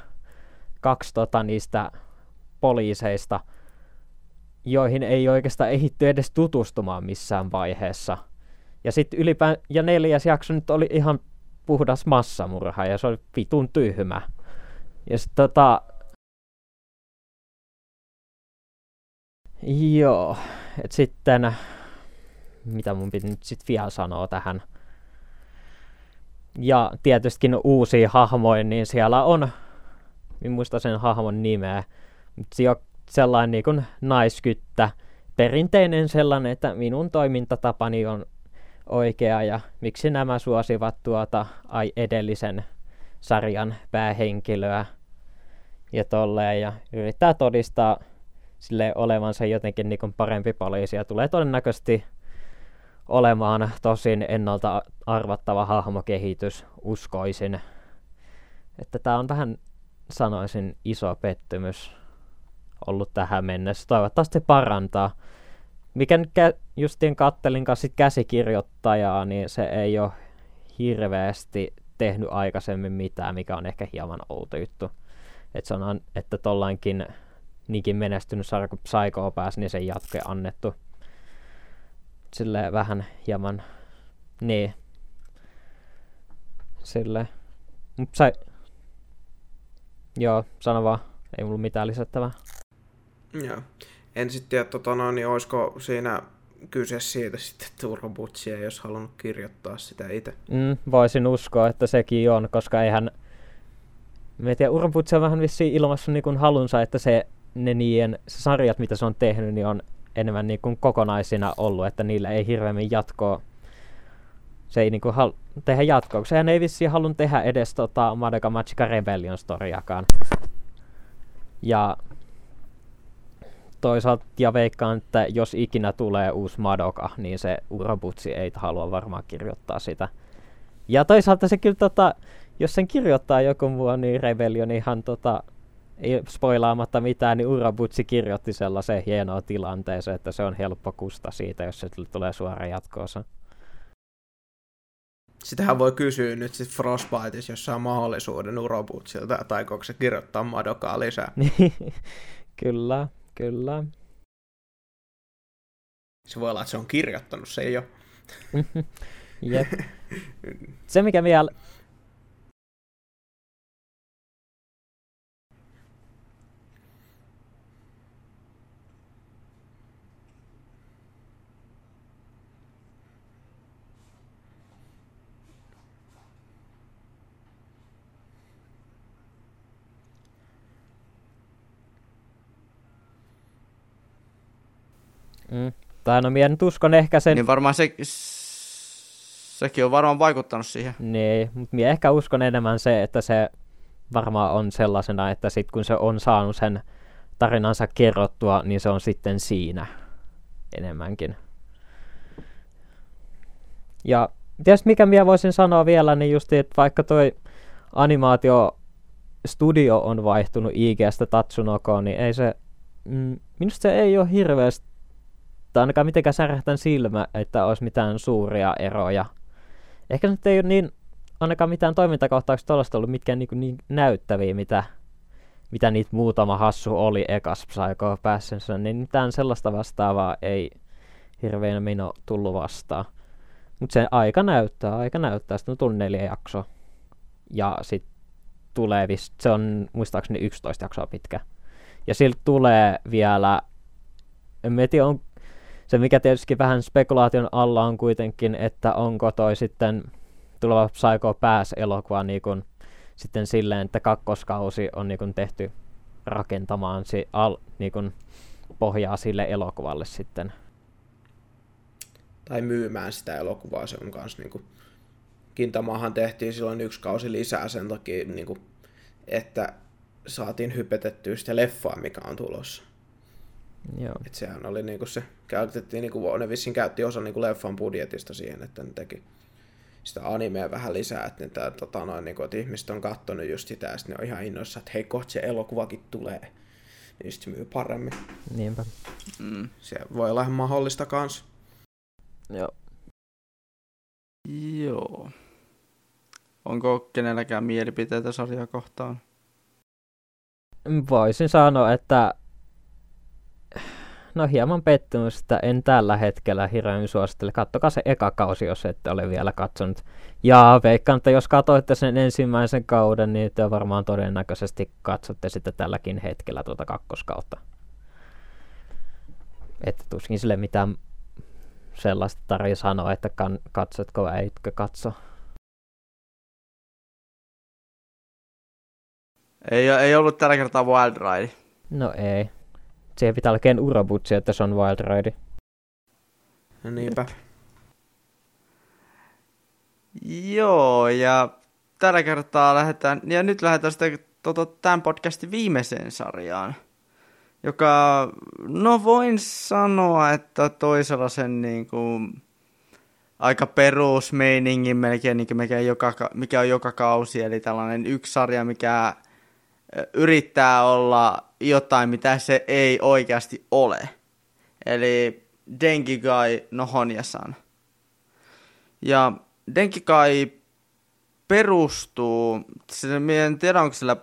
kaksi tota, niistä poliiseista, joihin ei oikeastaan ehitty edes tutustumaan missään vaiheessa. Ja sitten ylipään, ja neljäs jakso nyt oli ihan puhdas massamurha, ja se oli vitun tyhmä. Ja sitten tota... Joo, et sitten mitä mun piti nyt sitten vielä sanoa tähän. Ja tietystikin uusia hahmoja, niin siellä on, en muista sen hahmon nimeä, mutta sellainen niin kuin naiskyttä, perinteinen sellainen, että minun toimintatapani on oikea ja miksi nämä suosivat tuota ai edellisen sarjan päähenkilöä ja tolleen. Ja yrittää todistaa sille olevansa jotenkin niin kuin parempi poliisi ja tulee todennäköisesti olemaan tosin ennalta arvattava hahmokehitys, uskoisin. Että tämä on vähän, sanoisin, iso pettymys ollut tähän mennessä. Toivottavasti parantaa. Mikä nyt kä- justiin kattelin kanssa käsikirjoittajaa, niin se ei ole hirveästi tehnyt aikaisemmin mitään, mikä on ehkä hieman outo juttu. Että se on, että tollainkin niinkin menestynyt sarja kuin Psycho pääsi, niin sen jatke annettu sille vähän hieman, niin, sille, mut sai, joo, sano vaan, ei mulla mitään lisättävää. Joo. En sitten tiedä, tota, no, niin olisiko siinä kyse siitä sitten turbutsia, jos halunnut kirjoittaa sitä itse. Mm, voisin uskoa, että sekin on, koska eihän... Mä tiedä, Urabutsi on vähän vissiin ilmassa niin halunsa, että se, ne niiden se sarjat, mitä se on tehnyt, niin on enemmän niin kuin kokonaisina ollut, että niillä ei hirveämmin jatkoa, se ei niin kuin hal- tehdä jatkoa, koska sehän ei vissiin halunnut tehdä edes tota Madoka Magica Rebellion storiakaan. Ja toisaalta ja veikkaan, että jos ikinä tulee uusi Madoka, niin se Urobutsi ei halua varmaan kirjoittaa sitä. Ja toisaalta se kyllä, tota, jos sen kirjoittaa joku muu, niin Rebellion ihan tota, ei spoilaamatta mitään, niin Urabutsi kirjoitti sellaisen hienoa tilanteeseen, että se on helppo kusta siitä, jos se tulee suora jatkoosa. Sitähän voi kysyä nyt sitten Frostbiteissa, jos saa mahdollisuuden Urabutsilta, tai onko se kirjoittaa Madokaa lisää. kyllä, kyllä. Se voi olla, että se on kirjoittanut, se ei ole. Jep. Se, mikä vielä Mm. Tai no minä nyt uskon ehkä sen... Niin varmaan se, sekin on varmaan vaikuttanut siihen. Niin, mutta minä ehkä uskon enemmän se, että se varmaan on sellaisena, että sitten kun se on saanut sen tarinansa kerrottua, niin se on sitten siinä enemmänkin. Ja tietysti mikä minä voisin sanoa vielä, niin just, että vaikka toi animaatio studio on vaihtunut IGstä Tatsunokoon, niin ei se, mm, minusta se ei ole hirveästi tai ainakaan mitenkään särähtän silmä, että olisi mitään suuria eroja. Ehkä se nyt ei ole niin ainakaan mitään toimintakohtauksia tuollaista ollut mitkään niin, niin näyttäviä, mitä, mitä niitä muutama hassu oli ekas Psycho Passionsa, niin mitään sellaista vastaavaa ei hirveän mino tullut vastaan. Mutta se aika näyttää, aika näyttää. Sitten on tullut neljä jaksoa. Ja sitten tulee, se on muistaakseni 11 jaksoa pitkä. Ja siltä tulee vielä, en tiedä, on, se mikä tietysti vähän spekulaation alla on kuitenkin, että onko toi sitten tuleva Psycho Pass-elokuva niin kun, sitten silleen, että kakkoskausi on niin kun, tehty rakentamaan si, al, niin kun, pohjaa sille elokuvalle sitten. Tai myymään sitä elokuvaa, se on kanssa niin kuin, Kintamaahan tehtiin silloin yksi kausi lisää sen takia, niin kuin, että saatiin hypetettyä sitä leffaa, mikä on tulossa. Joo. Et sehän oli niinku se, käytettiin, niinku, ne vissiin käytti osa niinku leffan budjetista siihen, että ne teki sitä animea vähän lisää, että, ne, tota, noin, niinku, että ihmiset on kattonut just sitä, ja ne on ihan innoissa, että hei, kohta se elokuvakin tulee. Niin sitten myy paremmin. Niinpä. Mm. Se voi olla ihan mahdollista kans. Joo. Joo. Onko kenelläkään mielipiteitä sarjaa kohtaan? Voisin sanoa, että no hieman pettymystä en tällä hetkellä hirveän suosittele. Kattokaa se eka kausi, jos ette ole vielä katsonut. Ja veikkaan, että jos katsoitte sen ensimmäisen kauden, niin te varmaan todennäköisesti katsotte sitä tälläkin hetkellä tuota kakkoskautta. Että tuskin sille mitään sellaista tarvii sanoa, että kan, katsotko vai etkö katso. Ei, ei ollut tällä kertaa Wild Ride. No ei. Siihen pitää olla ken urabutsi, että se on Wild Ride. No niinpä. Joo, ja tällä kertaa lähdetään, ja nyt lähdetään sitten tota, tämän podcastin viimeiseen sarjaan, joka, no voin sanoa, että toi sellaisen niin kuin, aika perusmeiningin melkein, niin kuin mikä, joka, mikä on joka kausi, eli tällainen yksi sarja, mikä yrittää olla jotain, mitä se ei oikeasti ole. Eli Denkigai no Honjasan. Ja Denkigai perustuu, en tiedä onko sillä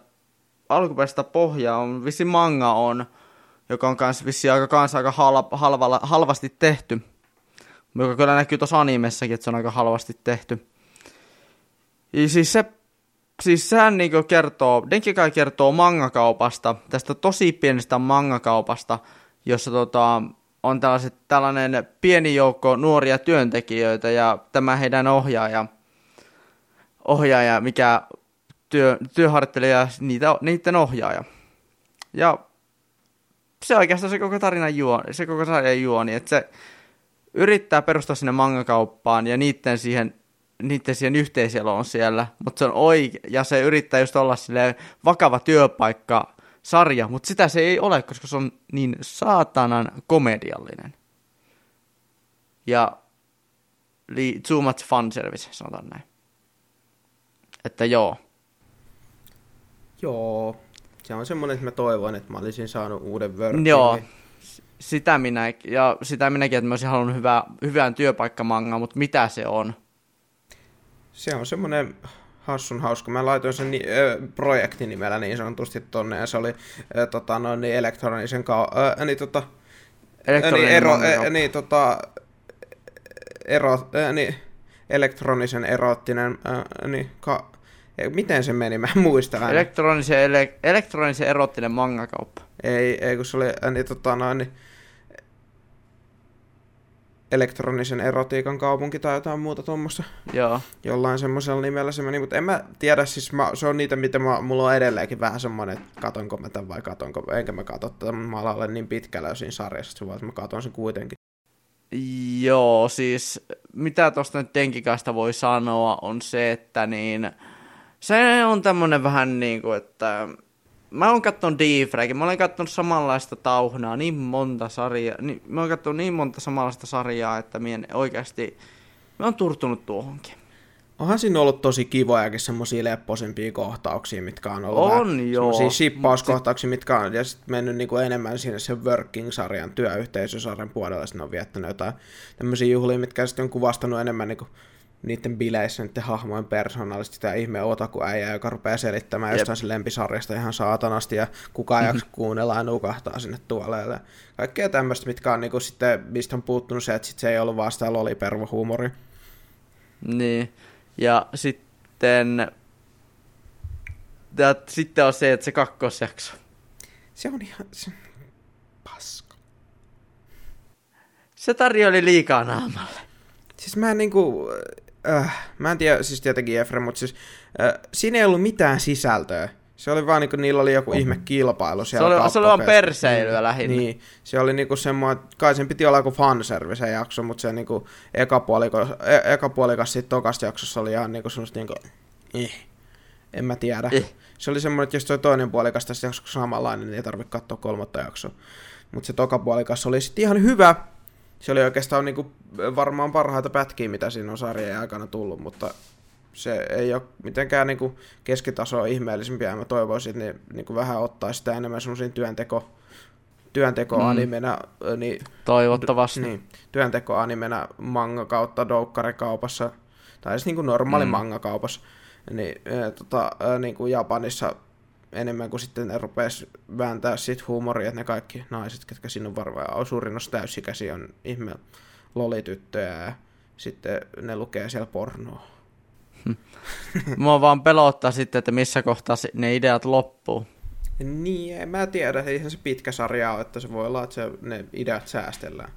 alkuperäistä pohjaa, on vissi manga on, joka on kans vissi aika, kans aika halva, halvalla, halvasti tehty. Joka kyllä näkyy tuossa animessakin, että se on aika halvasti tehty. Ja siis se siis sehän niinku kertoo, Denkikai kertoo mangakaupasta, tästä tosi pienestä mangakaupasta, jossa tota, on tällaiset, tällainen pieni joukko nuoria työntekijöitä ja tämä heidän ohjaaja, ohjaaja mikä työ, työharjoittelija, niitä, niiden ohjaaja. Ja se oikeastaan se koko tarina juoni, se koko sarjan juoni, että se yrittää perustaa sinne mangakauppaan ja niiden siihen niiden siihen yhteiseloon siellä, mutta se on oike, ja se yrittää just olla silleen vakava työpaikka sarja, mutta sitä se ei ole, koska se on niin saatanan komediallinen. Ja li, too much fun service, sanotaan näin. Että joo. Joo, se on semmoinen, että mä toivon, että mä olisin saanut uuden Wordin. Joo, sitä minä, ja sitä minäkin, että mä olisin halunnut hyvää, hyvään työpaikkamangaa, mutta mitä se on? Se on semmoinen hassun hauska. Mä laitoin sen ni- äh, projektinimellä niin sanotusti tonne, ja se oli äh, tota, noin niin elektronisen ka- äh, niin, tota, niin, ero, äh, niin, tota, ero, äh, niin, elektronisen erottinen, äh, niin, ka- miten se meni, mä en muista aina. Elektronisen, ele- elektronisen erottinen mangakauppa. Ei, ei kun se oli, niin, tota, noin, niin, elektronisen erotiikan kaupunki tai jotain muuta tuommoista. Joo. Jollain semmoisella nimellä se meni, mutta en mä tiedä, siis mä, se on niitä, mitä mä, mulla on edelleenkin vähän semmoinen, että katonko mä tämän vai katonko, enkä mä katso tätä, mä olen niin pitkällä siinä sarjassa, vaan mä katon sen kuitenkin. Joo, siis mitä tuosta nyt Tenkikaista voi sanoa on se, että niin, se on tämmönen vähän niin kuin, että mä oon kattonut Defragin, mä olen kattonut samanlaista tauhnaa, niin monta sarjaa, niin, mä oon kattonut niin monta samanlaista sarjaa, että mien oikeasti, mä oon turtunut tuohonkin. Onhan siinä ollut tosi kivojakin semmosia lepposempia kohtauksia, mitkä on ollut On vähän joo. semmosia shippauskohtauksia, mitkä on ja sitten mennyt niinku enemmän sinne sen working-sarjan, työyhteisösarjan puolella, sitten on viettänyt jotain tämmöisiä juhlia, mitkä sitten on kuvastanut enemmän niinku niiden bileissä niiden hahmojen persoonallisesti sitä ihme otaku-äijää, joka rupeaa selittämään Jep. jostain sen lempisarjasta ihan saatanasti ja kukaan ei jaksa kuunnella ja nukahtaa sinne tuoleelle. Kaikkea tämmöistä, mitkä on niinku sitten, mistä on puuttunut se, että sit se ei ollut vaan sitä lolipervo-huumori. Niin, ja sitten ja sitten on se, että se kakkosjakso. Se on ihan... Se... Paska. Se tarjoili liikaa naamalle. Siis mä en niinku... Äh, mä en tiedä, siis tietenkin Efre, mutta siis äh, siinä ei ollut mitään sisältöä. Se oli vaan niinku, niillä oli joku oh. ihme kilpailu siellä. Se oli, se oli vaan perseilyä niin, lähinnä. Niin, se oli niinku semmoinen, kai sen piti olla joku fanservice jakso, mutta se niinku eka puolikas, e, eka puolikas siitä tokasta jaksossa oli ihan niinku semmoista niinku, eh, en mä tiedä. Eh. Se oli semmoinen, että jos toi toinen puolikas tässä jaksossa samanlainen, niin ei tarvitse katsoa kolmatta jaksoa. Mutta se toka puolikas oli sitten ihan hyvä, se oli oikeastaan niin kuin varmaan parhaita pätkiä, mitä siinä on sarjan aikana tullut, mutta se ei ole mitenkään niin kuin keskitasoa ihmeellisempiä. Mä toivoisin, että ne niin kuin vähän ottaa sitä enemmän semmoisiin työnteko, työntekoanimenä. Mm. Niin, Toivottavasti. Niin, työntekoanimenä manga kautta doukkarikaupassa, tai siis niin kuin normaali mm. manga kaupassa. Niin, tota, niin kuin Japanissa enemmän kuin sitten ne rupes vääntää sit huumoria, että ne kaikki naiset, ketkä siinä on varmaan suurin osa täysikäisiä, on ihme lolityttöjä ja sitten ne lukee siellä pornoa. Mua vaan pelottaa sitten, että missä kohtaa ne ideat loppuu. Niin, en mä tiedä, eihän se pitkä sarja ole, että se voi olla, että se, ne ideat säästellään.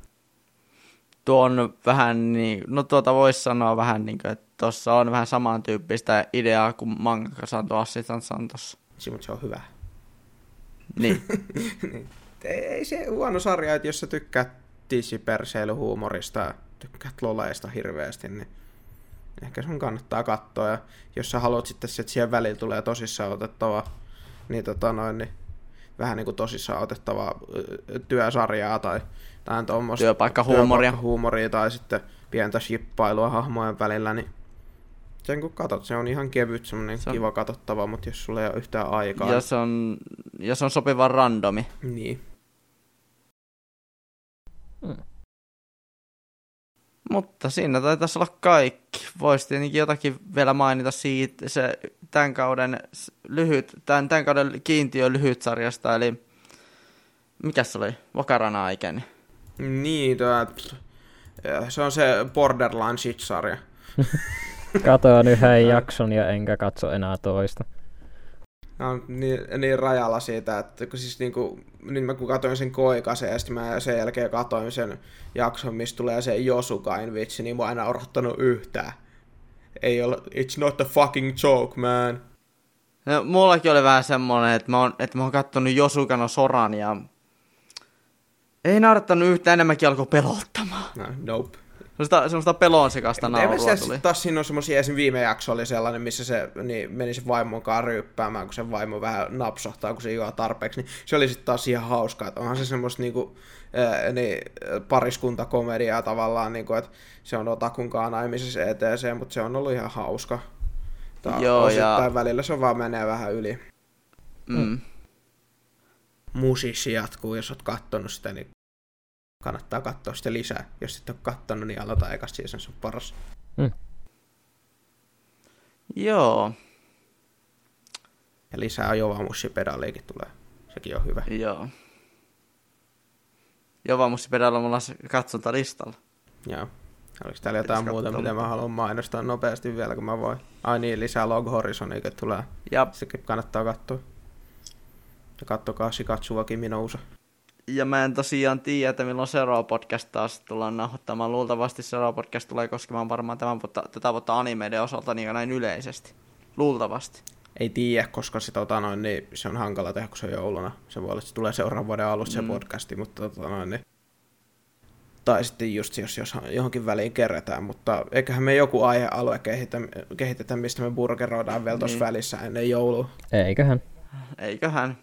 Tuo on vähän niin, no tuota voisi sanoa vähän niin kuin, että tuossa on vähän samantyyppistä ideaa kuin manga Santo Assitan Santossa mutta se on hyvä. Niin. niin. Ei se huono sarja, että jos sä tykkäät tissiperseilyhuumorista ja tykkäät loleista hirveästi, niin ehkä sun kannattaa katsoa. Ja jos sä haluat sitten, että siihen väliin tulee tosissaan otettava, niin, tota noin, niin vähän niin kuin tosissaan otettava työsarjaa tai, tai tuommoista työpaikkahuumoria. työpaikkahuumoria tai sitten pientä shippailua hahmojen välillä, niin sen kun katot, se on ihan kevyt, semmoinen se on... kiva katsottava, mutta jos sulla ei ole yhtään aikaa. Ja se on, ja se on sopiva randomi. Niin. Hmm. Mutta siinä taitaisi olla kaikki. Voisi tietenkin jotakin vielä mainita siitä, se tämän kauden lyhyt, tämän, tämän kauden kiintiö lyhyt sarjasta, eli mikä se oli? Vakarana aikeni. Niin, tuo, se on se Borderline Shit-sarja. Katoin yhden jakson ja enkä katso enää toista. No, niin, niin rajalla siitä, että kun siis niin kuin, niin mä kun katsoin sen koikasen ja sitten mä sen jälkeen katsoin sen jakson, missä tulee se Josukain vitsi, niin mä aina odottanut yhtään. Ei ole, it's not a fucking joke, man. No, mullakin oli vähän semmonen, että mä oon, että mä oon kattonut Josukano Soran ja ei naurattanut yhtään enemmänkin alkoi pelottamaan. No, nope. Semmoista, semmoista pelon sekasta naurua tuli. Taas siinä on semmoisia, esim. viime jakso oli sellainen, missä se niin meni se vaimon kanssa ryyppäämään, kun se vaimo vähän napsahtaa, kun se juo tarpeeksi. Niin se oli sitten taas ihan hauskaa, että onhan se semmoista niinku, ää, niin, pariskuntakomediaa tavallaan, niinku, että se on otakunkaan naimisessa ETC, mutta se on ollut ihan hauska. Tää Joo, ja... välillä se vaan menee vähän yli. Mm. Musisi jatkuu, jos oot kattonut sitä, niin kannattaa katsoa sitä lisää. Jos et ole katsonut, niin aloita eka season, se on paras. Mm. Joo. Ja lisää Jovamussi-pedaaliikin tulee. Sekin on hyvä. Joo. Jovamussi-pedaali on mulla katsontalistalla. Joo. Oliko täällä jotain muuta, mitä mä haluan mainostaa nopeasti vielä, kun mä voin? Ai niin, lisää Log Horizonia, tulee. Ja. Sekin kannattaa katsoa. Ja kattokaa Shikatsuvakin Minousa. Ja mä en tosiaan tiedä, että milloin seuraava podcast taas tullaan nauhoittamaan. Luultavasti seuraava podcast tulee koskemaan varmaan tämän vuotta, tätä vuotta animeiden osalta niin näin yleisesti. Luultavasti. Ei tiedä, koska se, tota noin, niin se on hankala tehdä, kun se on jouluna. Se voi olla, että se tulee seuraavan vuoden alussa mm. se podcasti, mutta tota noin, niin... Tai sitten just jos, jos johonkin väliin kerätään, mutta eiköhän me joku aihealue kehitä, kehitetä, mistä me burgeroidaan vielä tuossa niin. välissä ennen joulua. Eiköhän. Eiköhän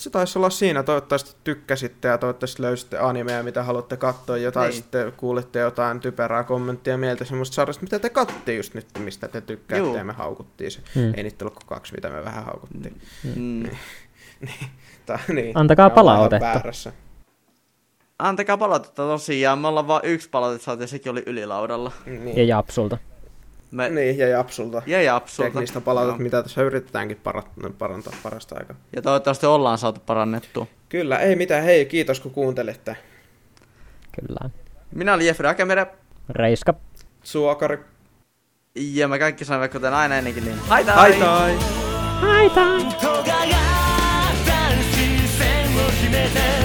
se taisi olla siinä. Toivottavasti tykkäsitte ja toivottavasti löysitte animea, mitä haluatte katsoa. Jotain niin. sitten kuulitte jotain typerää kommenttia mieltä semmoista sarjasta, mitä te katsoitte just nyt, mistä te tykkäätte Juu. ja me haukuttiin se. Hmm. Ei niitä ollut kaksi, mitä me vähän haukuttiin. Hmm. Niin. niin. Ta, niin. Antakaa palautetta. antakaa palautetta tosiaan. Me ollaan vain yksi palautetta saatu ja sekin oli ylilaudalla. Niin. Ja Japsulta. Me... Niin, ja Japsulta. Ja Japsulta. Teknistä palautetta, Joo. mitä tässä yritetäänkin parantaa, parantaa parasta aikaa. Ja toivottavasti ollaan saatu parannettua. Kyllä, ei mitään. Hei, kiitos kun kuuntelitte. Kyllä. Minä olin Jeffrey Akemerä. Reiska. Suokari. Ja me kaikki sanoimme kuten aina ennenkin, niin haitai! Haitai! Haitai! 尖った視線を秘めて